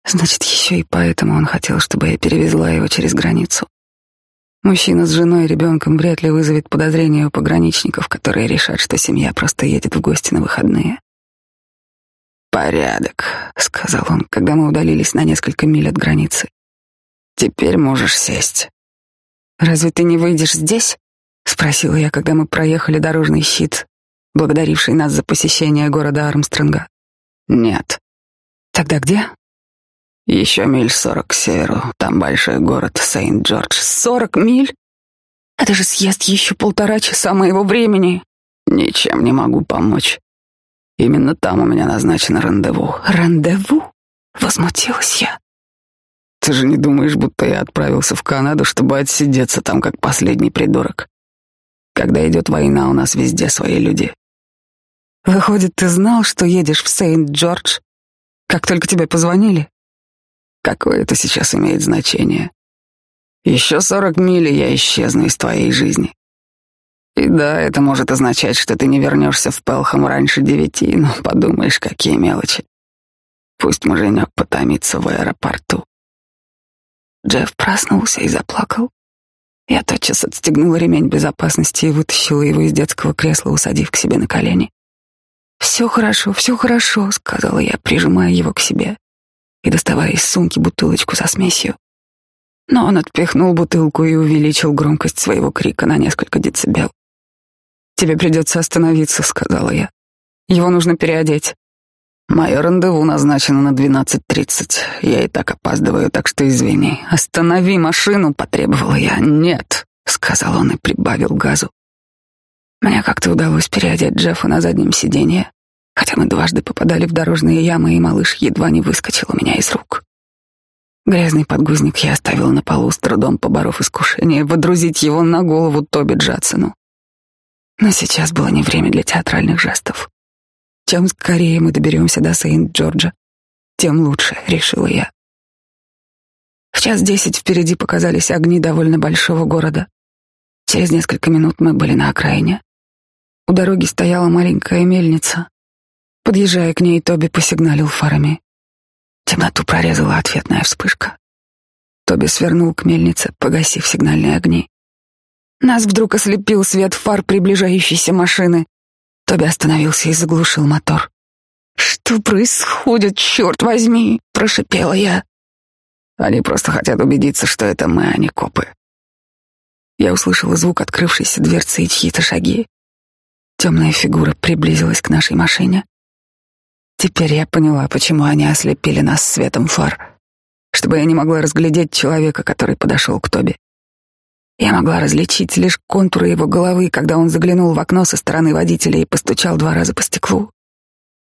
Значит, еще и поэтому он хотел, чтобы я перевезла его через границу. Мужчина с женой и ребенком вряд ли вызовет подозрения у пограничников, которые решат, что семья просто едет в гости на выходные. «Порядок», — сказал он, когда мы удалились на несколько миль от границы. «Теперь можешь сесть». «Разве ты не выйдешь здесь?» — спросила я, когда мы проехали дорожный щит, благодаривший нас за посещение города Армстронга. «Нет». «Тогда где?» Еще миль сорок к северу. Там большой город Сейнт-Джордж. Сорок миль? Это же съест еще полтора часа моего времени. Ничем не могу помочь. Именно там у меня назначено рандеву. Рандеву? Возмутилась я. Ты же не думаешь, будто я отправился в Канаду, чтобы отсидеться там, как последний придурок. Когда идет война, у нас везде свои люди. Выходит, ты знал, что едешь в Сейнт-Джордж, как только тебе позвонили? Какое это сейчас имеет значение? Еще сорок миль, и я исчезну из твоей жизни. И да, это может означать, что ты не вернешься в Пелхам раньше девяти, но подумаешь, какие мелочи. Пусть муженек потомится в аэропорту. Джефф проснулся и заплакал. Я тотчас отстегнула ремень безопасности и вытащила его из детского кресла, усадив к себе на колени. «Все хорошо, все хорошо», — сказала я, прижимая его к себе и доставая из сумки бутылочку со смесью. Но он отпихнул бутылку и увеличил громкость своего крика на несколько децибел. «Тебе придется остановиться», — сказала я. «Его нужно переодеть». «Мое рандеву назначено на двенадцать тридцать. Я и так опаздываю, так что извини. Останови машину», — потребовала я. «Нет», — сказал он и прибавил газу. Мне как-то удалось переодеть Джеффа на заднем сиденье, хотя мы дважды попадали в дорожные ямы, и малыш едва не выскочил у меня из рук. Грязный подгузник я оставил на полу, с трудом поборов искушение водрузить его на голову Тоби Джадсону. Но сейчас было не время для театральных жестов. Чем скорее мы доберемся до Сейнт-Джорджа, тем лучше, решила я. В час десять впереди показались огни довольно большого города. Через несколько минут мы были на окраине. У дороги стояла маленькая мельница, Подъезжая к ней, Тоби посигналил фарами. Темноту прорезала ответная вспышка. Тоби свернул к мельнице, погасив сигнальные огни. Нас вдруг ослепил свет фар приближающейся машины. Тоби остановился и заглушил мотор. «Что происходит, черт возьми?» — прошипела я. «Они просто хотят убедиться, что это мы, а не копы». Я услышала звук открывшейся дверцы и чьи-то шаги. Темная фигура приблизилась к нашей машине. Теперь я поняла, почему они ослепили нас светом фар, чтобы я не могла разглядеть человека, который подошел к Тоби. Я могла различить лишь контуры его головы, когда он заглянул в окно со стороны водителя и постучал два раза по стеклу.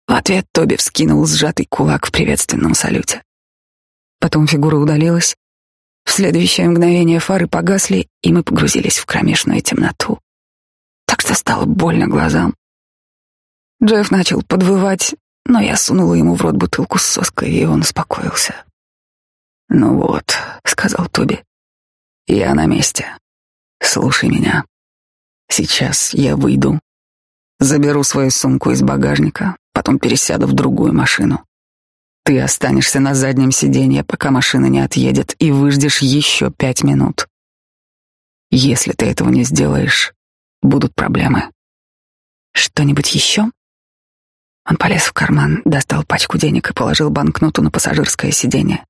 В ответ Тоби вскинул сжатый кулак в приветственном салюте. Потом фигура удалилась. В следующее мгновение фары погасли, и мы погрузились в кромешную темноту. Так что стало больно глазам. Джефф начал подвывать, но я сунула ему в рот бутылку с соской, и он успокоился. «Ну вот», — сказал Тоби, — «я на месте. Слушай меня. Сейчас я выйду, заберу свою сумку из багажника, потом пересяду в другую машину. Ты останешься на заднем сиденье, пока машина не отъедет, и выждешь еще пять минут. Если ты этого не сделаешь, будут проблемы. Что-нибудь еще? Он полез в карман, достал пачку денег и положил банкноту на пассажирское сиденье.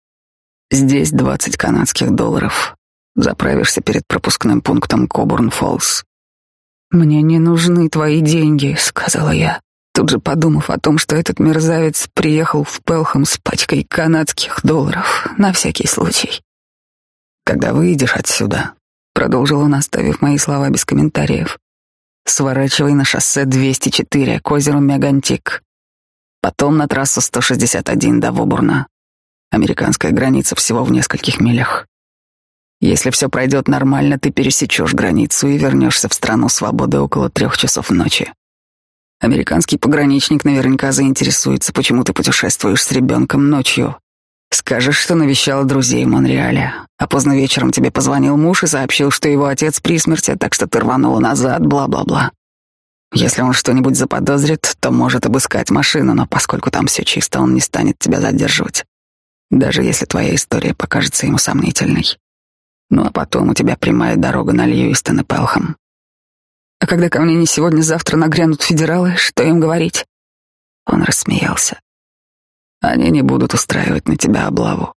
«Здесь двадцать канадских долларов. Заправишься перед пропускным пунктом Кобурн-Фоллс». «Мне не нужны твои деньги», — сказала я, тут же подумав о том, что этот мерзавец приехал в Пелхам с пачкой канадских долларов, на всякий случай. «Когда выйдешь отсюда», — продолжил он, оставив мои слова без комментариев, Сворачивай на шоссе 204 к озеру Мегантик. Потом на трассу 161 до Вобурна. Американская граница всего в нескольких милях. Если все пройдет нормально, ты пересечешь границу и вернешься в страну свободы около трех часов ночи. Американский пограничник наверняка заинтересуется, почему ты путешествуешь с ребенком ночью. Скажешь, что навещала друзей в Монреале, а поздно вечером тебе позвонил муж и сообщил, что его отец при смерти, так что ты рванула назад, бла-бла-бла. Если он что-нибудь заподозрит, то может обыскать машину, но поскольку там все чисто, он не станет тебя задерживать. Даже если твоя история покажется ему сомнительной. Ну а потом у тебя прямая дорога на Льюистон и Пелхам. А когда ко мне не сегодня-завтра нагрянут федералы, что им говорить? Он рассмеялся. Они не будут устраивать на тебя облаву.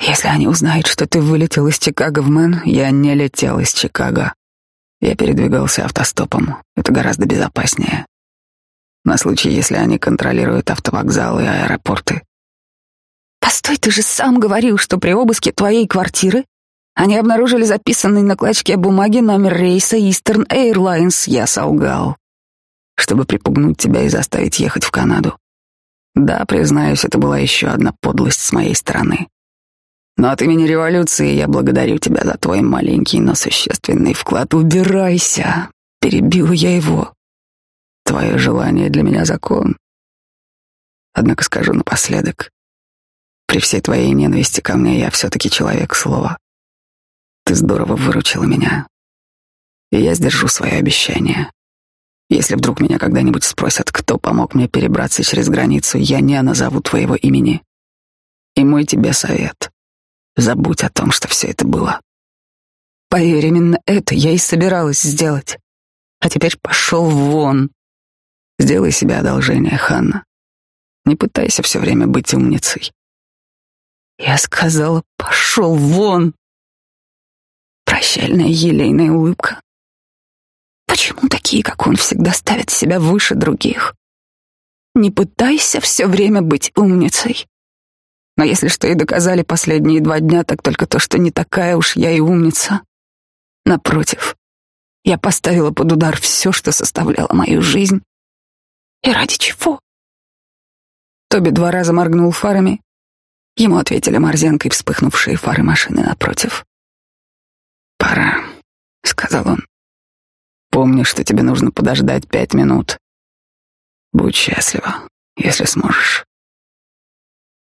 Если они узнают, что ты вылетел из Чикаго в Мэн, я не летел из Чикаго. Я передвигался автостопом. Это гораздо безопаснее. На случай, если они контролируют автовокзалы и аэропорты. Постой, ты же сам говорил, что при обыске твоей квартиры они обнаружили записанный на клочке бумаги номер рейса Eastern Airlines. Я солгал, чтобы припугнуть тебя и заставить ехать в Канаду. Да, признаюсь, это была еще одна подлость с моей стороны. Но от имени революции я благодарю тебя за твой маленький, но существенный вклад. Убирайся, перебила я его. Твое желание для меня закон. Однако скажу напоследок, при всей твоей ненависти ко мне я все-таки человек слова. Ты здорово выручила меня. И я сдержу свое обещание. Если вдруг меня когда-нибудь спросят, кто помог мне перебраться через границу, я не назову твоего имени. И мой тебе совет. Забудь о том, что все это было. Поверь, именно это я и собиралась сделать. А теперь пошел вон. Сделай себе одолжение, Ханна. Не пытайся все время быть умницей. Я сказала, пошел вон. Прощальная елейная улыбка. Почему такие, как он, всегда ставят себя выше других? Не пытайся все время быть умницей. Но если что и доказали последние два дня, так только то, что не такая уж я и умница. Напротив, я поставила под удар все, что составляло мою жизнь. И ради чего? Тоби два раза моргнул фарами. Ему ответили морзянкой вспыхнувшие фары машины напротив. «Пора», — сказал он. «Помни, что тебе нужно подождать пять минут. Будь счастлива, если сможешь».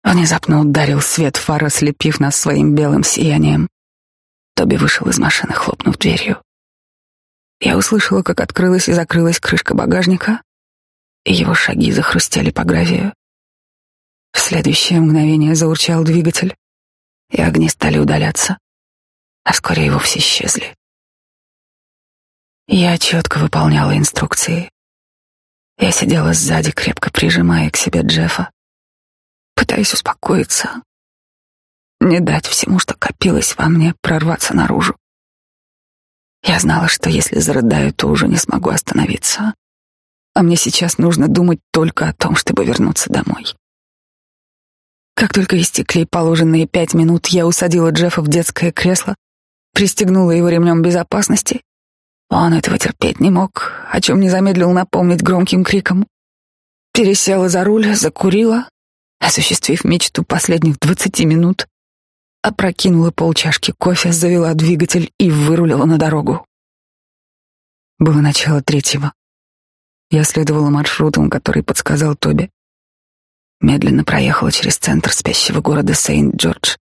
Внезапно ударил свет фар, ослепив нас своим белым сиянием. Тоби вышел из машины, хлопнув дверью. Я услышала, как открылась и закрылась крышка багажника, и его шаги захрустели по гравию. В следующее мгновение заурчал двигатель, и огни стали удаляться а вскоре и вовсе исчезли. Я четко выполняла инструкции. Я сидела сзади, крепко прижимая к себе Джеффа, пытаясь успокоиться, не дать всему, что копилось во мне, прорваться наружу. Я знала, что если зарыдаю, то уже не смогу остановиться. А мне сейчас нужно думать только о том, чтобы вернуться домой. Как только истекли положенные пять минут, я усадила Джеффа в детское кресло пристегнула его ремнем безопасности. Он этого терпеть не мог, о чем не замедлил напомнить громким криком. Пересела за руль, закурила, осуществив мечту последних двадцати минут, опрокинула полчашки кофе, завела двигатель и вырулила на дорогу. Было начало третьего. Я следовала маршрутом, который подсказал Тоби. Медленно проехала через центр спящего города Сейнт-Джордж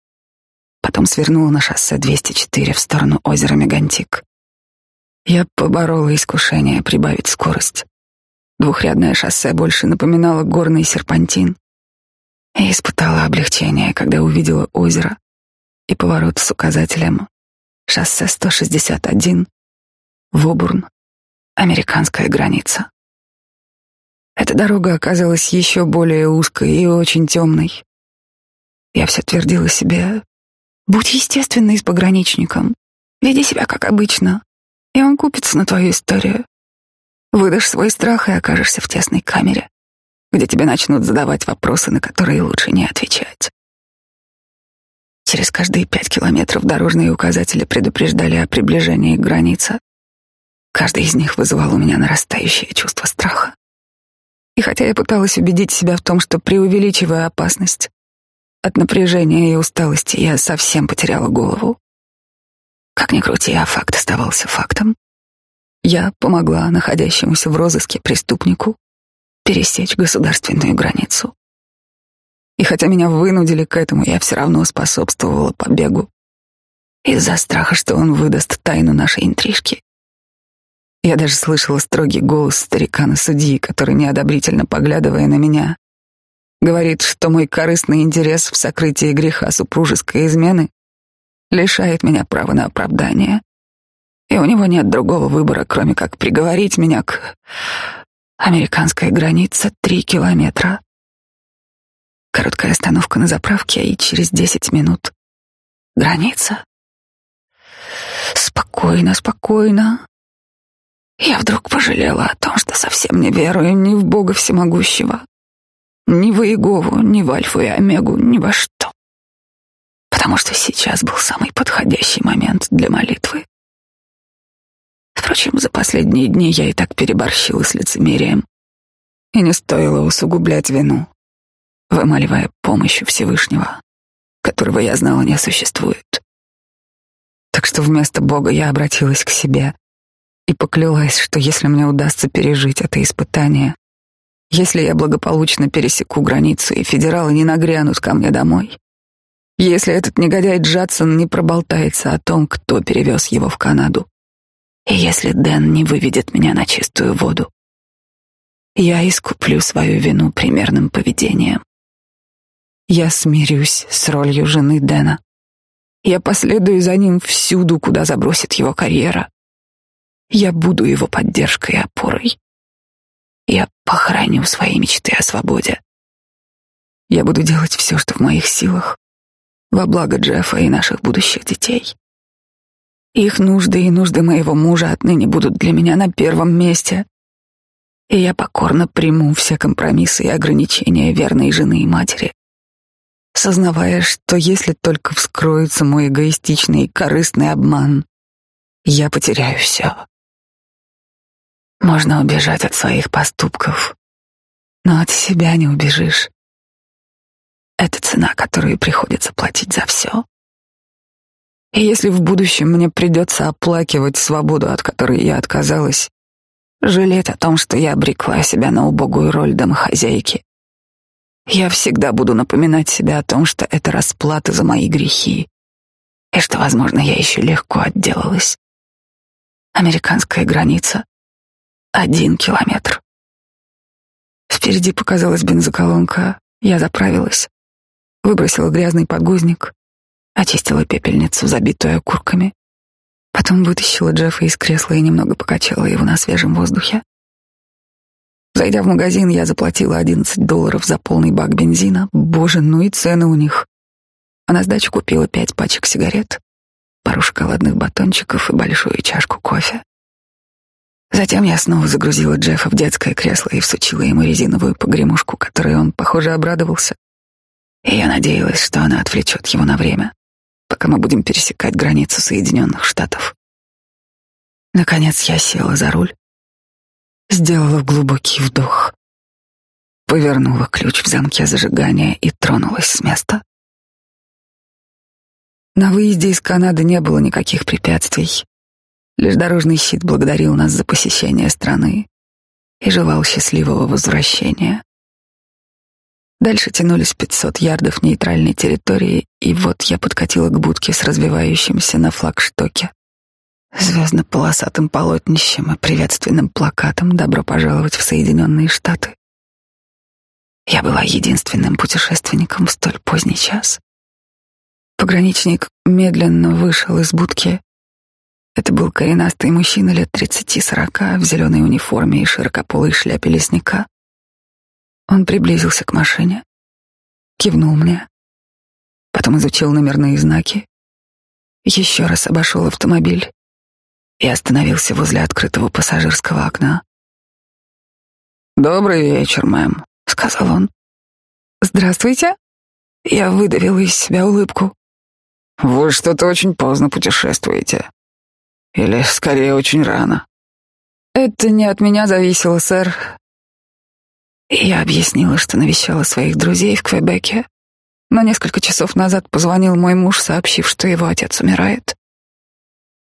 потом свернула на шоссе 204 в сторону озера Мегантик. Я поборола искушение прибавить скорость. Двухрядное шоссе больше напоминало горный серпантин. И испытала облегчение, когда увидела озеро и поворот с указателем шоссе 161, Вобурн, американская граница. Эта дорога оказалась еще более узкой и очень темной. Я все твердила себе, Будь естественной с пограничником. Веди себя как обычно, и он купится на твою историю. Выдашь свой страх и окажешься в тесной камере, где тебе начнут задавать вопросы, на которые лучше не отвечать. Через каждые пять километров дорожные указатели предупреждали о приближении к границе. Каждый из них вызывал у меня нарастающее чувство страха. И хотя я пыталась убедить себя в том, что преувеличиваю опасность, от напряжения и усталости я совсем потеряла голову. Как ни крути, а факт оставался фактом. Я помогла находящемуся в розыске преступнику пересечь государственную границу. И хотя меня вынудили к этому, я все равно способствовала побегу из-за страха, что он выдаст тайну нашей интрижки. Я даже слышала строгий голос старикана-судьи, который, неодобрительно поглядывая на меня, говорит, что мой корыстный интерес в сокрытии греха супружеской измены лишает меня права на оправдание, и у него нет другого выбора, кроме как приговорить меня к американской границе три километра. Короткая остановка на заправке, и через десять минут граница. Спокойно, спокойно. Я вдруг пожалела о том, что совсем не верую ни в Бога Всемогущего, ни в Иегову, ни в Альфу и Омегу, ни во что. Потому что сейчас был самый подходящий момент для молитвы. Впрочем, за последние дни я и так переборщила с лицемерием, и не стоило усугублять вину, вымаливая помощь Всевышнего, которого я знала не существует. Так что вместо Бога я обратилась к себе и поклялась, что если мне удастся пережить это испытание, если я благополучно пересеку границу и федералы не нагрянут ко мне домой, если этот негодяй Джадсон не проболтается о том, кто перевез его в Канаду, и если Дэн не выведет меня на чистую воду, я искуплю свою вину примерным поведением. Я смирюсь с ролью жены Дэна. Я последую за ним всюду, куда забросит его карьера. Я буду его поддержкой и опорой. Я похороню свои мечты о свободе. Я буду делать все, что в моих силах, во благо Джеффа и наших будущих детей. Их нужды и нужды моего мужа отныне будут для меня на первом месте. И я покорно приму все компромиссы и ограничения верной жены и матери сознавая, что если только вскроется мой эгоистичный и корыстный обман, я потеряю все. Можно убежать от своих поступков, но от себя не убежишь. Это цена, которую приходится платить за все. И если в будущем мне придется оплакивать свободу, от которой я отказалась, жалеть о том, что я обрекла себя на убогую роль домохозяйки, я всегда буду напоминать себе о том, что это расплата за мои грехи, и что, возможно, я еще легко отделалась. Американская граница — один километр. Впереди показалась бензоколонка, я заправилась, выбросила грязный подгузник, очистила пепельницу, забитую окурками, потом вытащила Джеффа из кресла и немного покачала его на свежем воздухе. Зайдя в магазин, я заплатила 11 долларов за полный бак бензина. Боже, ну и цены у них. А на сдачу купила пять пачек сигарет, пару шоколадных батончиков и большую чашку кофе. Затем я снова загрузила Джеффа в детское кресло и всучила ему резиновую погремушку, которой он, похоже, обрадовался. И я надеялась, что она отвлечет его на время, пока мы будем пересекать границу Соединенных Штатов. Наконец я села за руль сделала глубокий вдох, повернула ключ в замке зажигания и тронулась с места. На выезде из Канады не было никаких препятствий. Лишь дорожный щит благодарил нас за посещение страны и желал счастливого возвращения. Дальше тянулись 500 ярдов нейтральной территории, и вот я подкатила к будке с развивающимся на флагштоке звездно-полосатым полотнищем и приветственным плакатом «Добро пожаловать в Соединенные Штаты». Я была единственным путешественником в столь поздний час. Пограничник медленно вышел из будки. Это был коренастый мужчина лет тридцати-сорока в зеленой униформе и широкополой шляпе лесника. Он приблизился к машине, кивнул мне, потом изучил номерные знаки, еще раз обошел автомобиль и остановился возле открытого пассажирского окна. «Добрый вечер, мэм», — сказал он. «Здравствуйте». Я выдавила из себя улыбку. «Вы что-то очень поздно путешествуете. Или, скорее, очень рано». «Это не от меня зависело, сэр. Я объяснила, что навещала своих друзей в Квебеке, но несколько часов назад позвонил мой муж, сообщив, что его отец умирает.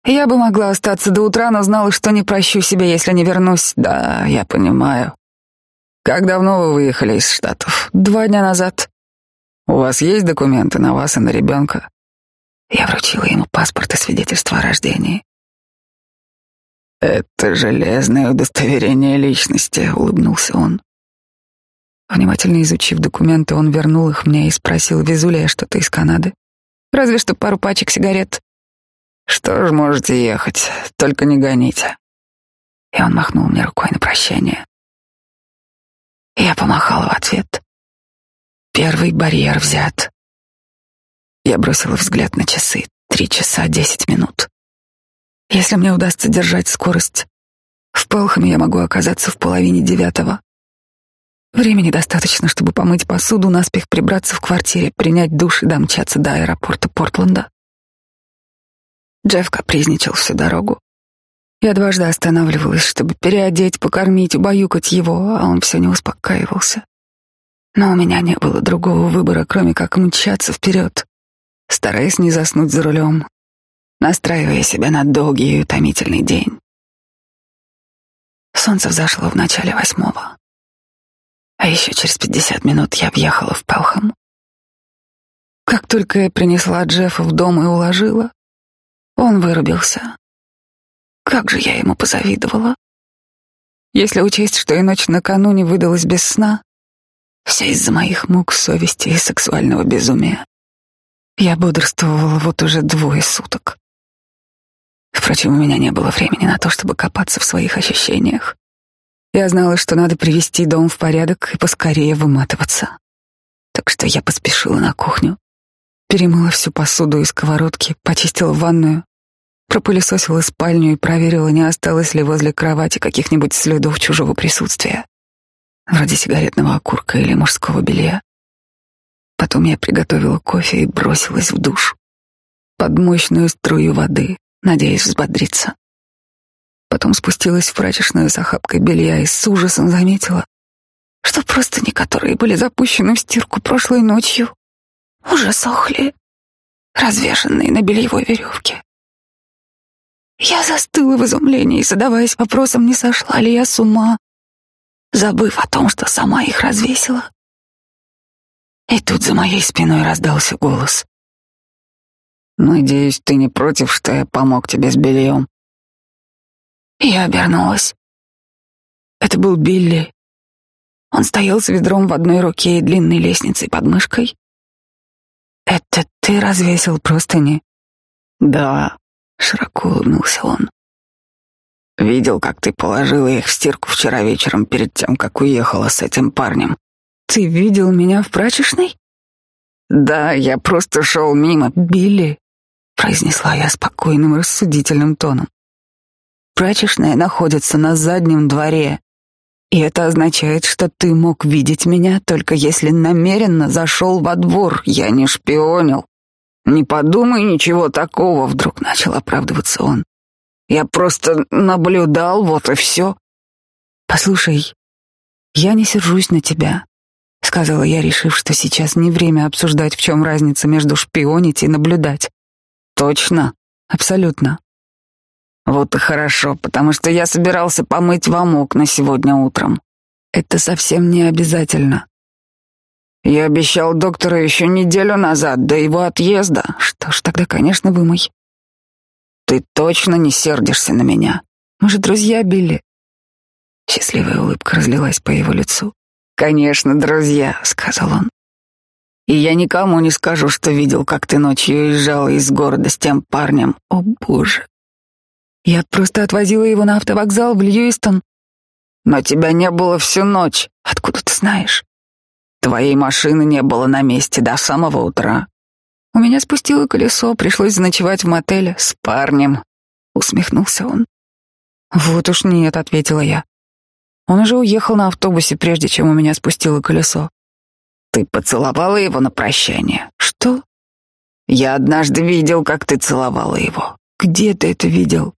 Я бы могла остаться до утра, но знала, что не прощу себя, если не вернусь. Да, я понимаю. Как давно вы выехали из Штатов? Два дня назад. У вас есть документы на вас и на ребенка? Я вручила ему паспорт и свидетельство о рождении. «Это железное удостоверение личности», — улыбнулся он. Внимательно изучив документы, он вернул их мне и спросил, везу ли я что-то из Канады. Разве что пару пачек сигарет. Что ж, можете ехать, только не гоните. И он махнул мне рукой на прощание. Я помахала в ответ. Первый барьер взят. Я бросила взгляд на часы. Три часа десять минут. Если мне удастся держать скорость, в Пелхаме я могу оказаться в половине девятого. Времени достаточно, чтобы помыть посуду, наспех прибраться в квартире, принять душ и домчаться до аэропорта Портленда. Джефф капризничал всю дорогу. Я дважды останавливалась, чтобы переодеть, покормить, убаюкать его, а он все не успокаивался. Но у меня не было другого выбора, кроме как мчаться вперед, стараясь не заснуть за рулем, настраивая себя на долгий и утомительный день. Солнце взошло в начале восьмого. А еще через пятьдесят минут я въехала в Пелхам. Как только я принесла Джеффа в дом и уложила, он вырубился. Как же я ему позавидовала. Если учесть, что и ночь накануне выдалась без сна, все из-за моих мук совести и сексуального безумия. Я бодрствовала вот уже двое суток. Впрочем, у меня не было времени на то, чтобы копаться в своих ощущениях. Я знала, что надо привести дом в порядок и поскорее выматываться. Так что я поспешила на кухню, перемыла всю посуду из сковородки, почистила ванную, пропылесосила спальню и проверила, не осталось ли возле кровати каких-нибудь следов чужого присутствия, вроде сигаретного окурка или мужского белья. Потом я приготовила кофе и бросилась в душ под мощную струю воды, надеясь взбодриться. Потом спустилась в прачечную с охапкой белья и с ужасом заметила, что простыни, которые были запущены в стирку прошлой ночью, уже сохли, развешенные на бельевой веревке. Я застыла в изумлении, задаваясь вопросом, не сошла ли я с ума, забыв о том, что сама их развесила. И тут за моей спиной раздался голос. «Надеюсь, ты не против, что я помог тебе с бельем?» Я обернулась. Это был Билли. Он стоял с ведром в одной руке и длинной лестницей под мышкой. «Это ты развесил простыни?» «Да», — широко улыбнулся он. «Видел, как ты положила их в стирку вчера вечером перед тем, как уехала с этим парнем». «Ты видел меня в прачечной?» «Да, я просто шел мимо. Билли», — произнесла я спокойным рассудительным тоном. Прачечная находится на заднем дворе. И это означает, что ты мог видеть меня, только если намеренно зашел во двор. Я не шпионил. Не подумай ничего такого, вдруг начал оправдываться он. Я просто наблюдал, вот и все. Послушай, я не сержусь на тебя, сказала я, решив, что сейчас не время обсуждать, в чем разница между шпионить и наблюдать. Точно, абсолютно. Вот и хорошо, потому что я собирался помыть вам окна сегодня утром. Это совсем не обязательно. Я обещал доктору еще неделю назад, до его отъезда. Что ж, тогда, конечно, вымой. Ты точно не сердишься на меня? Мы же друзья, Билли. Счастливая улыбка разлилась по его лицу. «Конечно, друзья», — сказал он. «И я никому не скажу, что видел, как ты ночью уезжала из города с тем парнем. О, боже, я просто отвозила его на автовокзал в Льюистон. Но тебя не было всю ночь. Откуда ты знаешь? Твоей машины не было на месте до самого утра. У меня спустило колесо, пришлось заночевать в мотеле с парнем. Усмехнулся он. Вот уж нет, ответила я. Он уже уехал на автобусе, прежде чем у меня спустило колесо. Ты поцеловала его на прощание? Что? Я однажды видел, как ты целовала его. Где ты это видел?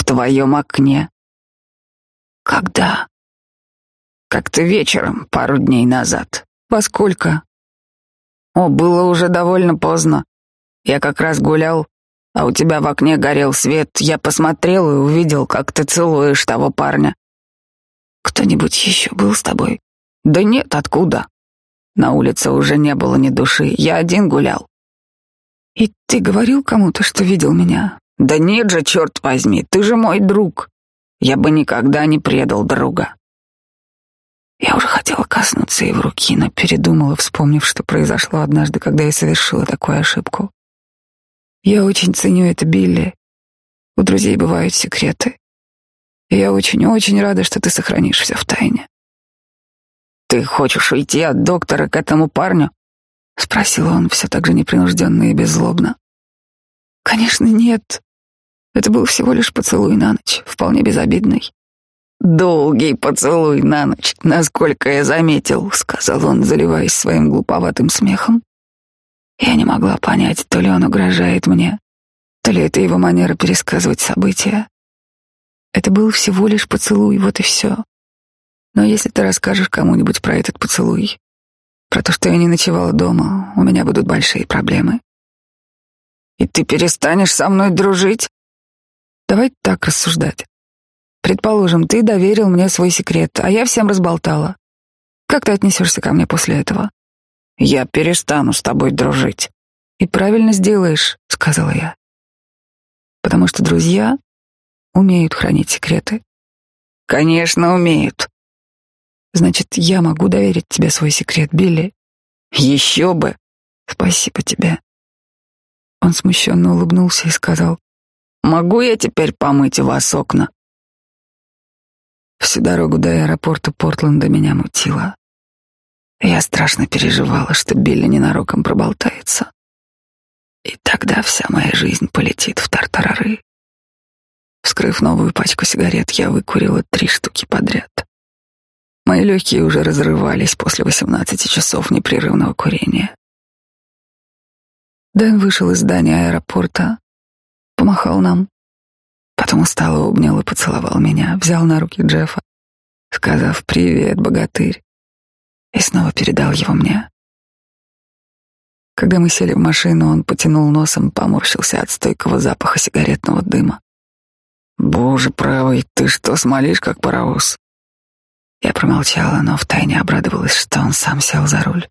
В твоем окне. Когда? Как-то вечером, пару дней назад. Во сколько? О, было уже довольно поздно. Я как раз гулял, а у тебя в окне горел свет. Я посмотрел и увидел, как ты целуешь того парня. Кто-нибудь еще был с тобой? Да нет, откуда? На улице уже не было ни души. Я один гулял. И ты говорил кому-то, что видел меня? Да нет же, черт возьми, ты же мой друг. Я бы никогда не предал друга. Я уже хотела коснуться его руки, но передумала, вспомнив, что произошло однажды, когда я совершила такую ошибку. Я очень ценю это, Билли. У друзей бывают секреты. И я очень-очень рада, что ты сохранишь все в тайне. Ты хочешь уйти от доктора к этому парню? Спросил он все так же непринужденно и беззлобно. Конечно, нет. Это был всего лишь поцелуй на ночь, вполне безобидный. «Долгий поцелуй на ночь, насколько я заметил», — сказал он, заливаясь своим глуповатым смехом. Я не могла понять, то ли он угрожает мне, то ли это его манера пересказывать события. Это был всего лишь поцелуй, вот и все. Но если ты расскажешь кому-нибудь про этот поцелуй, про то, что я не ночевала дома, у меня будут большие проблемы. И ты перестанешь со мной дружить? Давай так рассуждать. Предположим, ты доверил мне свой секрет, а я всем разболтала. Как ты отнесешься ко мне после этого? Я перестану с тобой дружить. И правильно сделаешь, сказала я. Потому что друзья умеют хранить секреты. Конечно, умеют. Значит, я могу доверить тебе свой секрет, Билли. Еще бы. Спасибо тебе. Он смущенно улыбнулся и сказал, «Могу я теперь помыть у вас окна?» Всю дорогу до аэропорта Портленда меня мутило. Я страшно переживала, что Билли ненароком проболтается. И тогда вся моя жизнь полетит в тартарары. Вскрыв новую пачку сигарет, я выкурила три штуки подряд. Мои легкие уже разрывались после 18 часов непрерывного курения. Дэн вышел из здания аэропорта, помахал нам, Потом устало обнял и поцеловал меня, взял на руки Джеффа, сказав «Привет, богатырь», и снова передал его мне. Когда мы сели в машину, он потянул носом, поморщился от стойкого запаха сигаретного дыма. «Боже правый, ты что, смолишь, как паровоз?» Я промолчала, но втайне обрадовалась, что он сам сел за руль.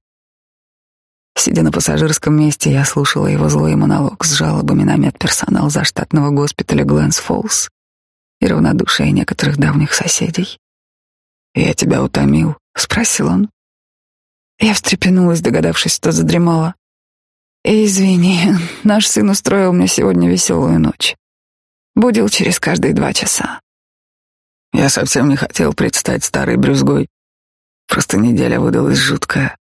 Сидя на пассажирском месте, я слушала его злой монолог с жалобами на медперсонал заштатного госпиталя Гленс Фоллс и равнодушие некоторых давних соседей. «Я тебя утомил?» — спросил он. Я встрепенулась, догадавшись, что задремала. «Извини, наш сын устроил мне сегодня веселую ночь. Будил через каждые два часа». Я совсем не хотел предстать старой брюзгой. Просто неделя выдалась жуткая.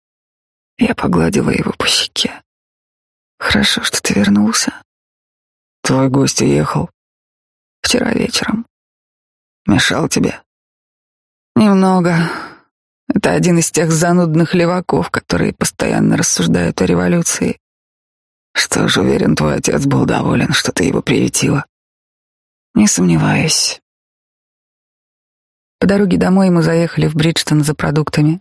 Я погладила его по щеке. Хорошо, что ты вернулся. Твой гость уехал. Вчера вечером. Мешал тебе? Немного. Это один из тех занудных леваков, которые постоянно рассуждают о революции. Что ж, уверен, твой отец был доволен, что ты его приютила. Не сомневаюсь. По дороге домой мы заехали в Бриджтон за продуктами.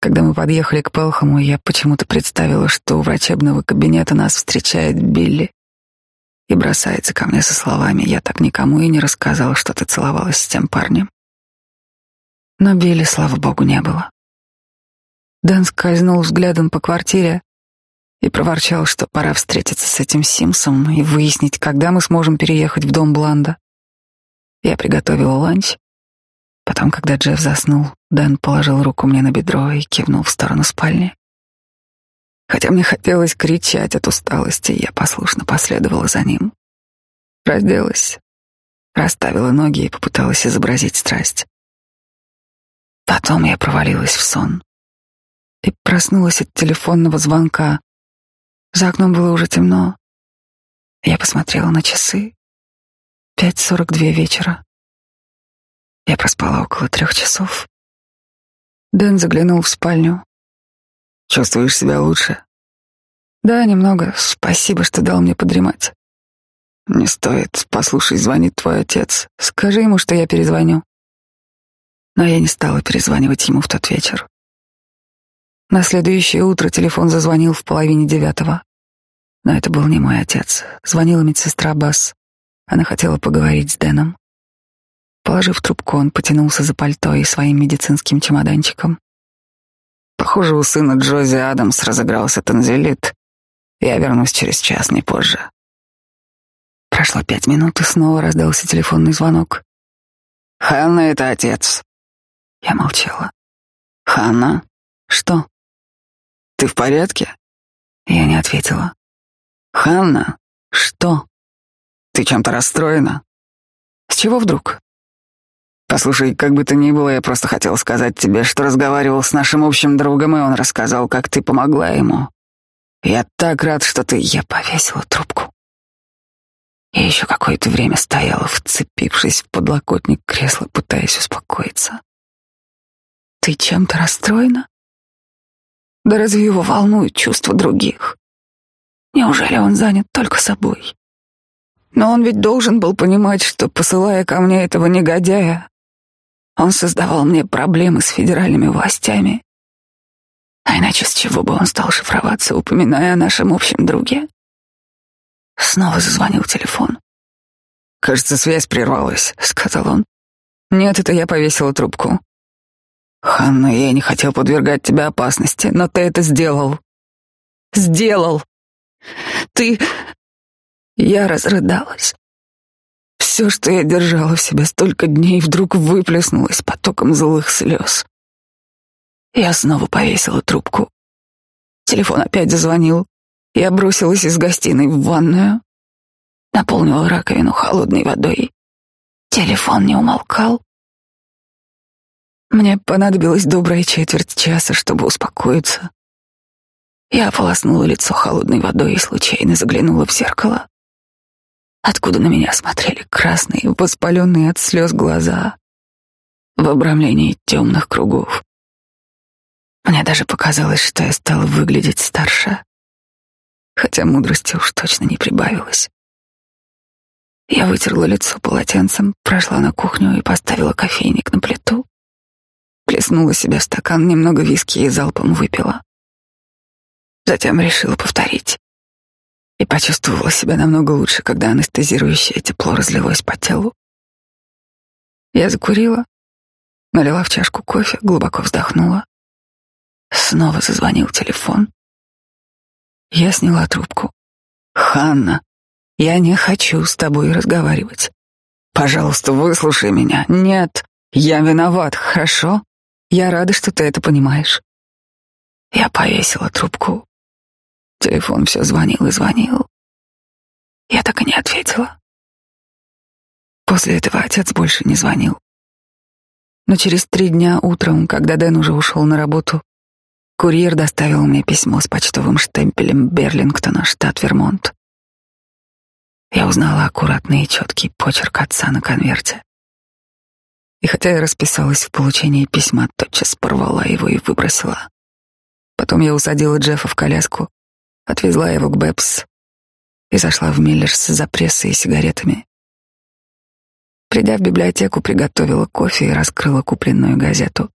Когда мы подъехали к Пелхаму, я почему-то представила, что у врачебного кабинета нас встречает Билли и бросается ко мне со словами «Я так никому и не рассказала, что ты целовалась с тем парнем». Но Билли, слава богу, не было. Дэн скользнул взглядом по квартире и проворчал, что пора встретиться с этим Симсом и выяснить, когда мы сможем переехать в дом Бланда. Я приготовила ланч, Потом, когда Джефф заснул, Дэн положил руку мне на бедро и кивнул в сторону спальни. Хотя мне хотелось кричать от усталости, я послушно последовала за ним. Разделась, расставила ноги и попыталась изобразить страсть. Потом я провалилась в сон и проснулась от телефонного звонка. За окном было уже темно. Я посмотрела на часы. Пять сорок две вечера. Я проспала около трех часов. Дэн заглянул в спальню. Чувствуешь себя лучше? Да, немного. Спасибо, что дал мне подремать. Не стоит. Послушай, звонит твой отец. Скажи ему, что я перезвоню. Но я не стала перезванивать ему в тот вечер. На следующее утро телефон зазвонил в половине девятого. Но это был не мой отец. Звонила медсестра Бас. Она хотела поговорить с Дэном. Положив трубку, он потянулся за пальто и своим медицинским чемоданчиком. Похоже, у сына Джози Адамс разыгрался танзелит. Я вернусь через час, не позже. Прошло пять минут, и снова раздался телефонный звонок. «Ханна, это отец». Я молчала. «Ханна? Что? Ты в порядке?» Я не ответила. «Ханна? Что? Ты чем-то расстроена?» «С чего вдруг?» «Послушай, как бы то ни было, я просто хотел сказать тебе, что разговаривал с нашим общим другом, и он рассказал, как ты помогла ему. Я так рад, что ты...» Я повесила трубку. Я еще какое-то время стояла, вцепившись в подлокотник кресла, пытаясь успокоиться. Ты чем-то расстроена? Да разве его волнуют чувства других? Неужели он занят только собой? Но он ведь должен был понимать, что, посылая ко мне этого негодяя, он создавал мне проблемы с федеральными властями. А иначе с чего бы он стал шифроваться, упоминая о нашем общем друге? Снова зазвонил телефон. «Кажется, связь прервалась», — сказал он. «Нет, это я повесила трубку». «Ханна, я не хотел подвергать тебя опасности, но ты это сделал». «Сделал! Ты...» Я разрыдалась. Все, что я держала в себе столько дней, вдруг выплеснулось потоком злых слез. Я снова повесила трубку. Телефон опять зазвонил. Я бросилась из гостиной в ванную, наполнила раковину холодной водой. Телефон не умолкал. Мне понадобилась добрая четверть часа, чтобы успокоиться. Я ополоснула лицо холодной водой и случайно заглянула в зеркало, откуда на меня смотрели красные, воспаленные от слез глаза в обрамлении темных кругов. Мне даже показалось, что я стала выглядеть старше хотя мудрости уж точно не прибавилось. Я вытерла лицо полотенцем, прошла на кухню и поставила кофейник на плиту. Плеснула себе стакан немного виски и залпом выпила. Затем решила повторить. И почувствовала себя намного лучше, когда анестезирующее тепло разлилось по телу. Я закурила, налила в чашку кофе, глубоко вздохнула. Снова зазвонил телефон. Я сняла трубку. «Ханна, я не хочу с тобой разговаривать. Пожалуйста, выслушай меня. Нет, я виноват, хорошо? Я рада, что ты это понимаешь». Я повесила трубку. Телефон все звонил и звонил. Я так и не ответила. После этого отец больше не звонил. Но через три дня утром, когда Дэн уже ушел на работу, Курьер доставил мне письмо с почтовым штемпелем Берлингтона, штат Вермонт. Я узнала аккуратный и четкий почерк отца на конверте. И хотя я расписалась в получении письма, тотчас порвала его и выбросила. Потом я усадила Джеффа в коляску, отвезла его к Бэбс и зашла в Миллерс за прессой и сигаретами. Придя в библиотеку, приготовила кофе и раскрыла купленную газету.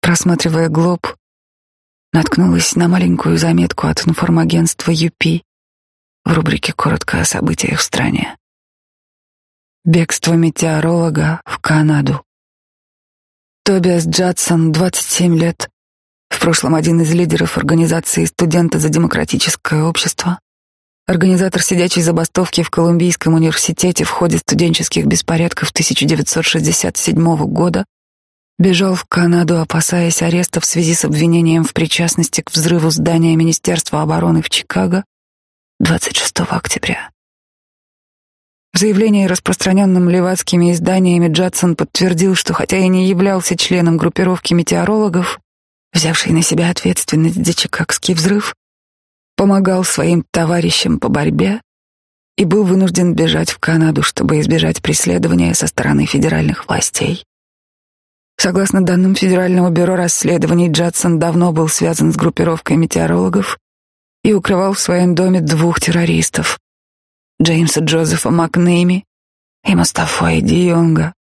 Просматривая глоб, наткнулась на маленькую заметку от информагентства ЮПИ в рубрике «Коротко о событиях в стране». Бегство метеоролога в Канаду. Тобиас Джадсон, 27 лет, в прошлом один из лидеров организации «Студенты за демократическое общество», организатор сидячей забастовки в Колумбийском университете в ходе студенческих беспорядков 1967 года, Бежал в Канаду, опасаясь ареста в связи с обвинением в причастности к взрыву здания Министерства обороны в Чикаго 26 октября. В заявлении, распространенном левацкими изданиями, Джадсон подтвердил, что хотя и не являлся членом группировки метеорологов, взявшей на себя ответственность за чикагский взрыв, помогал своим товарищам по борьбе и был вынужден бежать в Канаду, чтобы избежать преследования со стороны федеральных властей. Согласно данным Федерального бюро расследований, Джадсон давно был связан с группировкой метеорологов и укрывал в своем доме двух террористов — Джеймса Джозефа Макнейми и Мустафа Ди Йонга.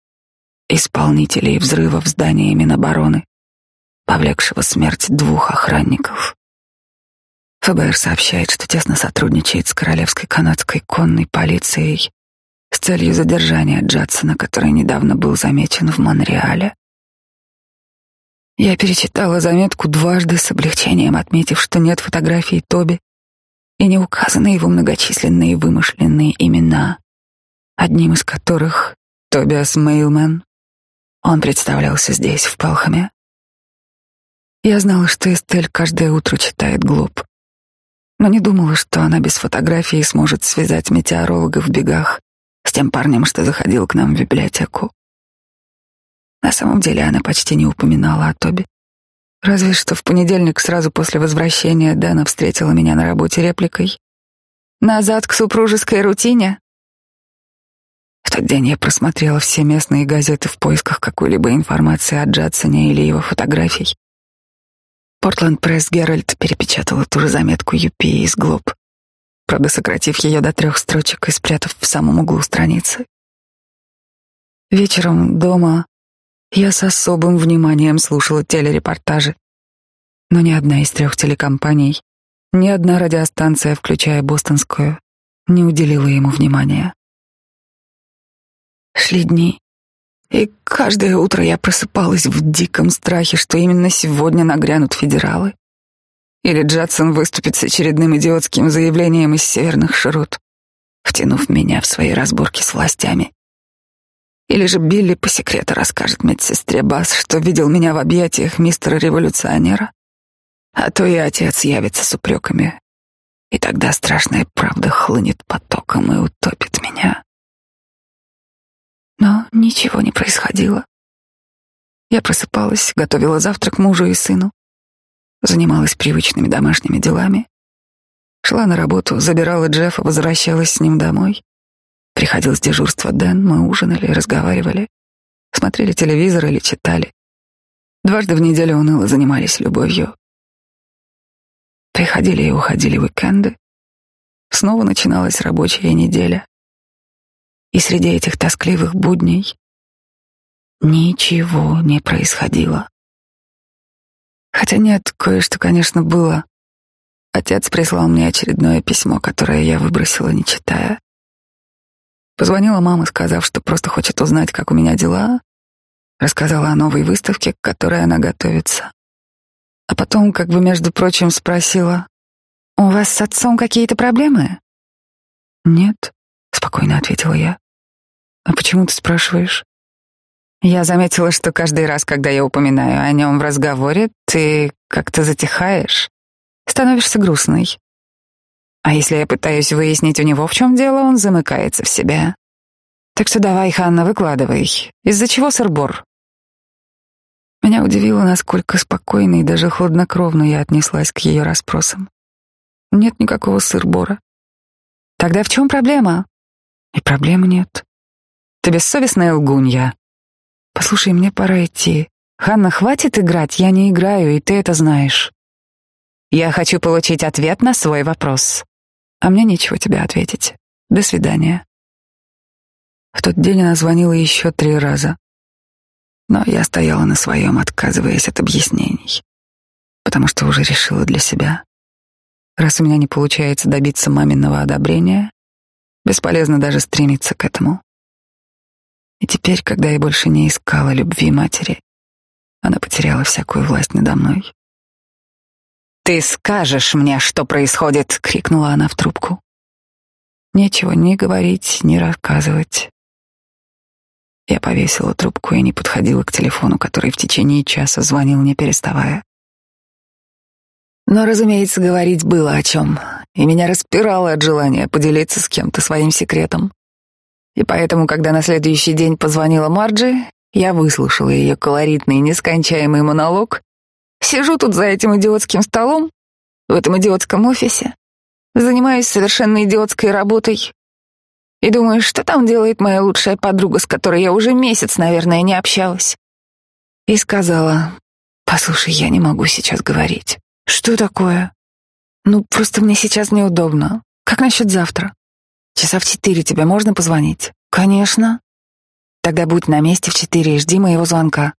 исполнителей взрыва в здании Минобороны, повлекшего смерть двух охранников. ФБР сообщает, что тесно сотрудничает с Королевской канадской конной полицией с целью задержания Джадсона, который недавно был замечен в Монреале. Я перечитала заметку дважды с облегчением, отметив, что нет фотографий Тоби и не указаны его многочисленные вымышленные имена, одним из которых Тобиас Мейлмен. Он представлялся здесь, в Пелхаме. Я знала, что Эстель каждое утро читает глоб, но не думала, что она без фотографии сможет связать метеоролога в бегах с тем парнем, что заходил к нам в библиотеку. На самом деле она почти не упоминала о Тоби. Разве что в понедельник сразу после возвращения Дэна встретила меня на работе репликой. «Назад к супружеской рутине?» В тот день я просмотрела все местные газеты в поисках какой-либо информации о Джадсоне или его фотографий. Портленд Пресс Геральт перепечатала ту же заметку Юпи из Глоб, правда, сократив ее до трех строчек и спрятав в самом углу страницы. Вечером дома я с особым вниманием слушала телерепортажи, но ни одна из трех телекомпаний, ни одна радиостанция, включая бостонскую, не уделила ему внимания. Шли дни, и каждое утро я просыпалась в диком страхе, что именно сегодня нагрянут федералы. Или Джадсон выступит с очередным идиотским заявлением из северных широт, втянув меня в свои разборки с властями. Или же Билли по секрету расскажет медсестре Бас, что видел меня в объятиях мистера-революционера. А то и отец явится с упреками. И тогда страшная правда хлынет потоком и утопит меня. Но ничего не происходило. Я просыпалась, готовила завтрак мужу и сыну, занималась привычными домашними делами, шла на работу, забирала Джеффа, возвращалась с ним домой. Приходил с дежурства Дэн, мы ужинали, разговаривали, смотрели телевизор или читали. Дважды в неделю уныло занимались любовью. Приходили и уходили уикенды. Снова начиналась рабочая неделя. И среди этих тоскливых будней ничего не происходило. Хотя нет, кое-что, конечно, было. Отец прислал мне очередное письмо, которое я выбросила, не читая. Позвонила мама, сказав, что просто хочет узнать, как у меня дела. Рассказала о новой выставке, к которой она готовится. А потом, как бы, между прочим, спросила, «У вас с отцом какие-то проблемы?» «Нет», — спокойно ответила я. «А почему ты спрашиваешь?» Я заметила, что каждый раз, когда я упоминаю о нем в разговоре, ты как-то затихаешь, становишься грустной. А если я пытаюсь выяснить у него, в чем дело, он замыкается в себя. Так что давай, Ханна, выкладывай. Из-за чего сырбор? Меня удивило, насколько спокойно и даже хладнокровно я отнеслась к ее расспросам. Нет никакого сырбора. Тогда в чем проблема? И проблемы нет. Ты бессовестная лгунья. Послушай, мне пора идти. Ханна, хватит играть, я не играю, и ты это знаешь. Я хочу получить ответ на свой вопрос а мне нечего тебе ответить. До свидания. В тот день она звонила еще три раза. Но я стояла на своем, отказываясь от объяснений, потому что уже решила для себя. Раз у меня не получается добиться маминого одобрения, бесполезно даже стремиться к этому. И теперь, когда я больше не искала любви матери, она потеряла всякую власть надо мной. «Ты скажешь мне, что происходит!» — крикнула она в трубку. Нечего ни говорить, ни рассказывать. Я повесила трубку и не подходила к телефону, который в течение часа звонил, не переставая. Но, разумеется, говорить было о чем, и меня распирало от желания поделиться с кем-то своим секретом. И поэтому, когда на следующий день позвонила Марджи, я выслушала ее колоритный нескончаемый монолог Сижу тут за этим идиотским столом, в этом идиотском офисе, занимаюсь совершенно идиотской работой и думаю, что там делает моя лучшая подруга, с которой я уже месяц, наверное, не общалась. И сказала, послушай, я не могу сейчас говорить. Что такое? Ну, просто мне сейчас неудобно. Как насчет завтра? Часа в четыре тебе можно позвонить? Конечно. Тогда будь на месте в четыре и жди моего звонка.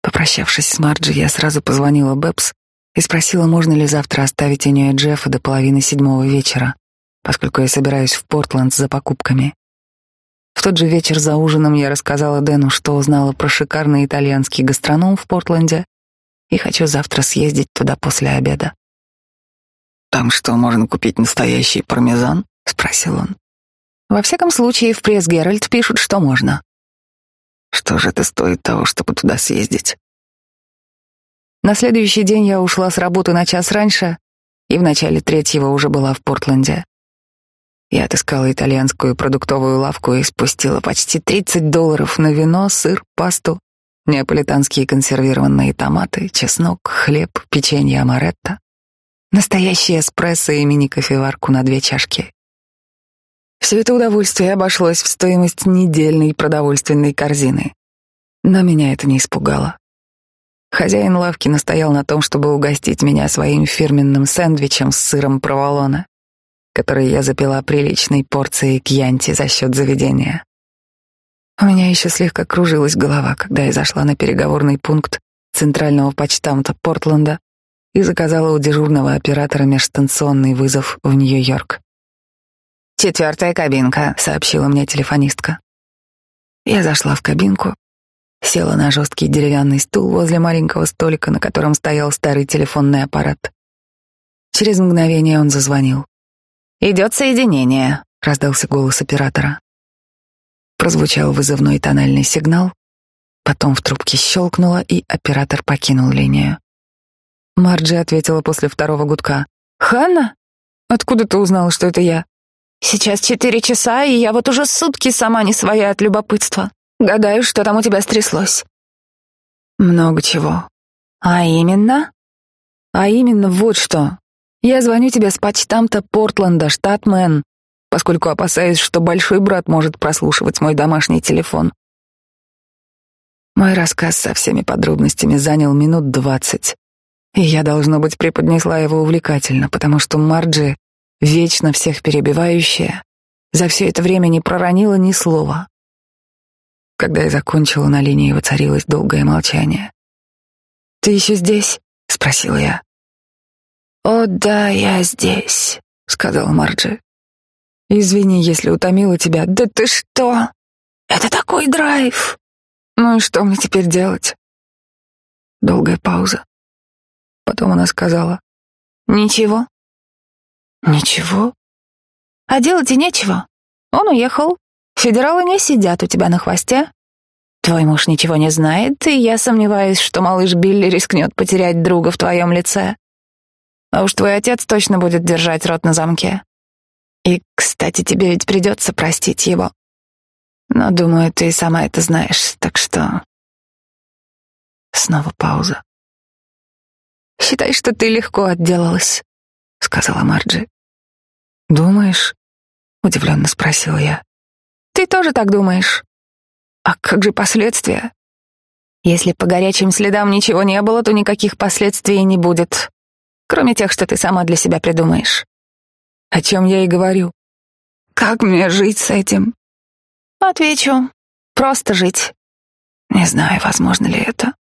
Попрощавшись с Марджи, я сразу позвонила Бэбс и спросила, можно ли завтра оставить у нее Джеффа до половины седьмого вечера, поскольку я собираюсь в Портленд за покупками. В тот же вечер за ужином я рассказала Дэну, что узнала про шикарный итальянский гастроном в Портленде и хочу завтра съездить туда после обеда. «Там что, можно купить настоящий пармезан?» — спросил он. «Во всяком случае, в пресс Геральт пишут, что можно». «Что же это стоит того, чтобы туда съездить?» На следующий день я ушла с работы на час раньше и в начале третьего уже была в Портленде. Я отыскала итальянскую продуктовую лавку и спустила почти 30 долларов на вино, сыр, пасту, неаполитанские консервированные томаты, чеснок, хлеб, печенье амаретто, настоящий эспрессо и мини-кофеварку на две чашки. Все это удовольствие обошлось в стоимость недельной продовольственной корзины. Но меня это не испугало. Хозяин лавки настоял на том, чтобы угостить меня своим фирменным сэндвичем с сыром проволона, который я запила приличной порцией кьянти за счет заведения. У меня еще слегка кружилась голова, когда я зашла на переговорный пункт центрального почтамта Портленда и заказала у дежурного оператора межстанционный вызов в Нью-Йорк. «Четвертая кабинка», — сообщила мне телефонистка. Я зашла в кабинку, села на жесткий деревянный стул возле маленького столика, на котором стоял старый телефонный аппарат. Через мгновение он зазвонил. «Идет соединение», — раздался голос оператора. Прозвучал вызывной тональный сигнал, потом в трубке щелкнуло, и оператор покинул линию. Марджи ответила после второго гудка. «Ханна? Откуда ты узнала, что это я?» «Сейчас четыре часа, и я вот уже сутки сама не своя от любопытства. Гадаю, что там у тебя стряслось». «Много чего. А именно?» «А именно вот что. Я звоню тебе с почтамта Портленда, штат Мэн поскольку опасаюсь, что большой брат может прослушивать мой домашний телефон. Мой рассказ со всеми подробностями занял минут двадцать, и я, должно быть, преподнесла его увлекательно, потому что Марджи, вечно всех перебивающая, за все это время не проронила ни слова. Когда я закончила, на линии воцарилось долгое молчание. «Ты еще здесь?» — спросила я. «О, да, я здесь», — сказал Марджи. Извини, если утомила тебя. Да ты что? Это такой драйв. Ну и что мне теперь делать? Долгая пауза. Потом она сказала. Ничего. Ничего? А делать и нечего. Он уехал. Федералы не сидят у тебя на хвосте. Твой муж ничего не знает, и я сомневаюсь, что малыш Билли рискнет потерять друга в твоем лице. А уж твой отец точно будет держать рот на замке. И, кстати, тебе ведь придется простить его. Но, думаю, ты и сама это знаешь, так что... Снова пауза. «Считай, что ты легко отделалась», — сказала Марджи. «Думаешь?» — удивленно спросила я. «Ты тоже так думаешь? А как же последствия? Если по горячим следам ничего не было, то никаких последствий не будет, кроме тех, что ты сама для себя придумаешь о чем я и говорю. Как мне жить с этим? Отвечу. Просто жить. Не знаю, возможно ли это.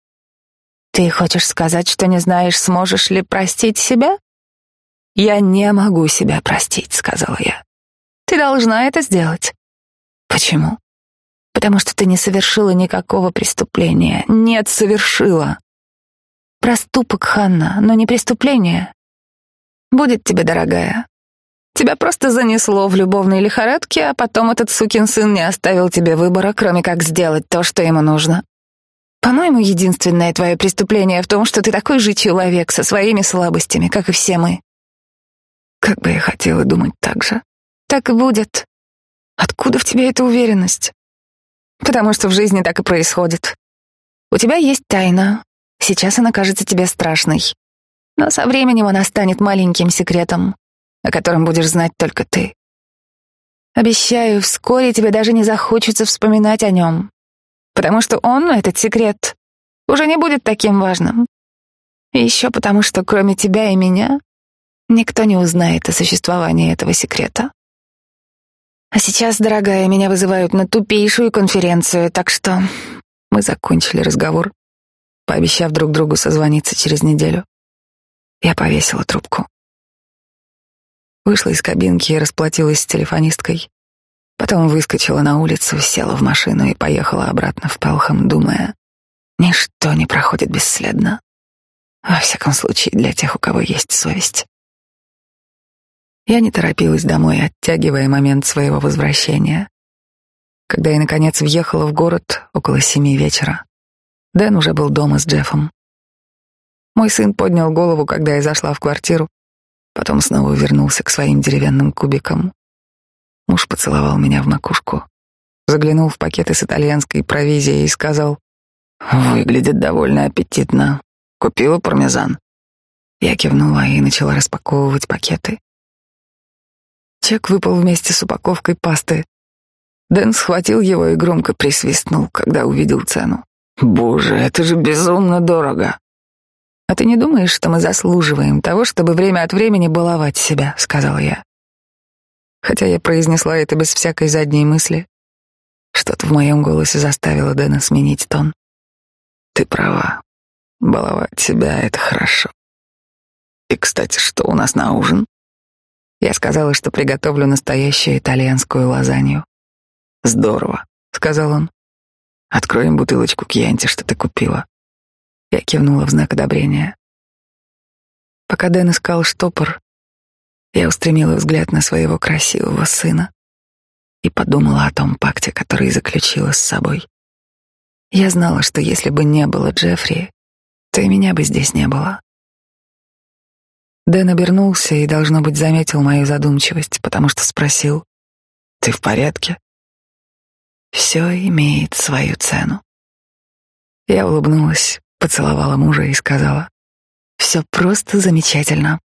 Ты хочешь сказать, что не знаешь, сможешь ли простить себя? Я не могу себя простить, сказала я. Ты должна это сделать. Почему? Потому что ты не совершила никакого преступления. Нет, совершила. Проступок, Ханна, но не преступление. Будет тебе, дорогая, Тебя просто занесло в любовной лихорадке, а потом этот сукин сын не оставил тебе выбора, кроме как сделать то, что ему нужно. По-моему, единственное твое преступление в том, что ты такой же человек со своими слабостями, как и все мы. Как бы я хотела думать так же. Так и будет. Откуда в тебе эта уверенность? Потому что в жизни так и происходит. У тебя есть тайна. Сейчас она кажется тебе страшной. Но со временем она станет маленьким секретом, о котором будешь знать только ты. Обещаю, вскоре тебе даже не захочется вспоминать о нем, потому что он, этот секрет, уже не будет таким важным. И еще потому, что кроме тебя и меня никто не узнает о существовании этого секрета. А сейчас, дорогая, меня вызывают на тупейшую конференцию, так что мы закончили разговор, пообещав друг другу созвониться через неделю. Я повесила трубку. Вышла из кабинки и расплатилась с телефонисткой. Потом выскочила на улицу, села в машину и поехала обратно в Пелхам, думая, ничто не проходит бесследно. Во всяком случае, для тех, у кого есть совесть. Я не торопилась домой, оттягивая момент своего возвращения. Когда я, наконец, въехала в город около семи вечера, Дэн уже был дома с Джеффом. Мой сын поднял голову, когда я зашла в квартиру, потом снова вернулся к своим деревянным кубикам. Муж поцеловал меня в макушку, заглянул в пакеты с итальянской провизией и сказал, «Выглядит довольно аппетитно. Купила пармезан». Я кивнула и начала распаковывать пакеты. Чек выпал вместе с упаковкой пасты. Дэн схватил его и громко присвистнул, когда увидел цену. «Боже, это же безумно дорого!» «А ты не думаешь, что мы заслуживаем того, чтобы время от времени баловать себя?» — сказала я. Хотя я произнесла это без всякой задней мысли, что-то в моем голосе заставило Дэна сменить тон. «Ты права. Баловать себя — это хорошо. И, кстати, что у нас на ужин?» Я сказала, что приготовлю настоящую итальянскую лазанью. «Здорово», — сказал он. «Откроем бутылочку кьянти, что ты купила». Я кивнула в знак одобрения. Пока Дэн искал штопор, я устремила взгляд на своего красивого сына и подумала о том пакте, который заключила с собой. Я знала, что если бы не было Джеффри, то и меня бы здесь не было. Дэн обернулся и, должно быть, заметил мою задумчивость, потому что спросил, «Ты в порядке?» «Все имеет свою цену». Я улыбнулась, поцеловала мужа и сказала, «Все просто замечательно.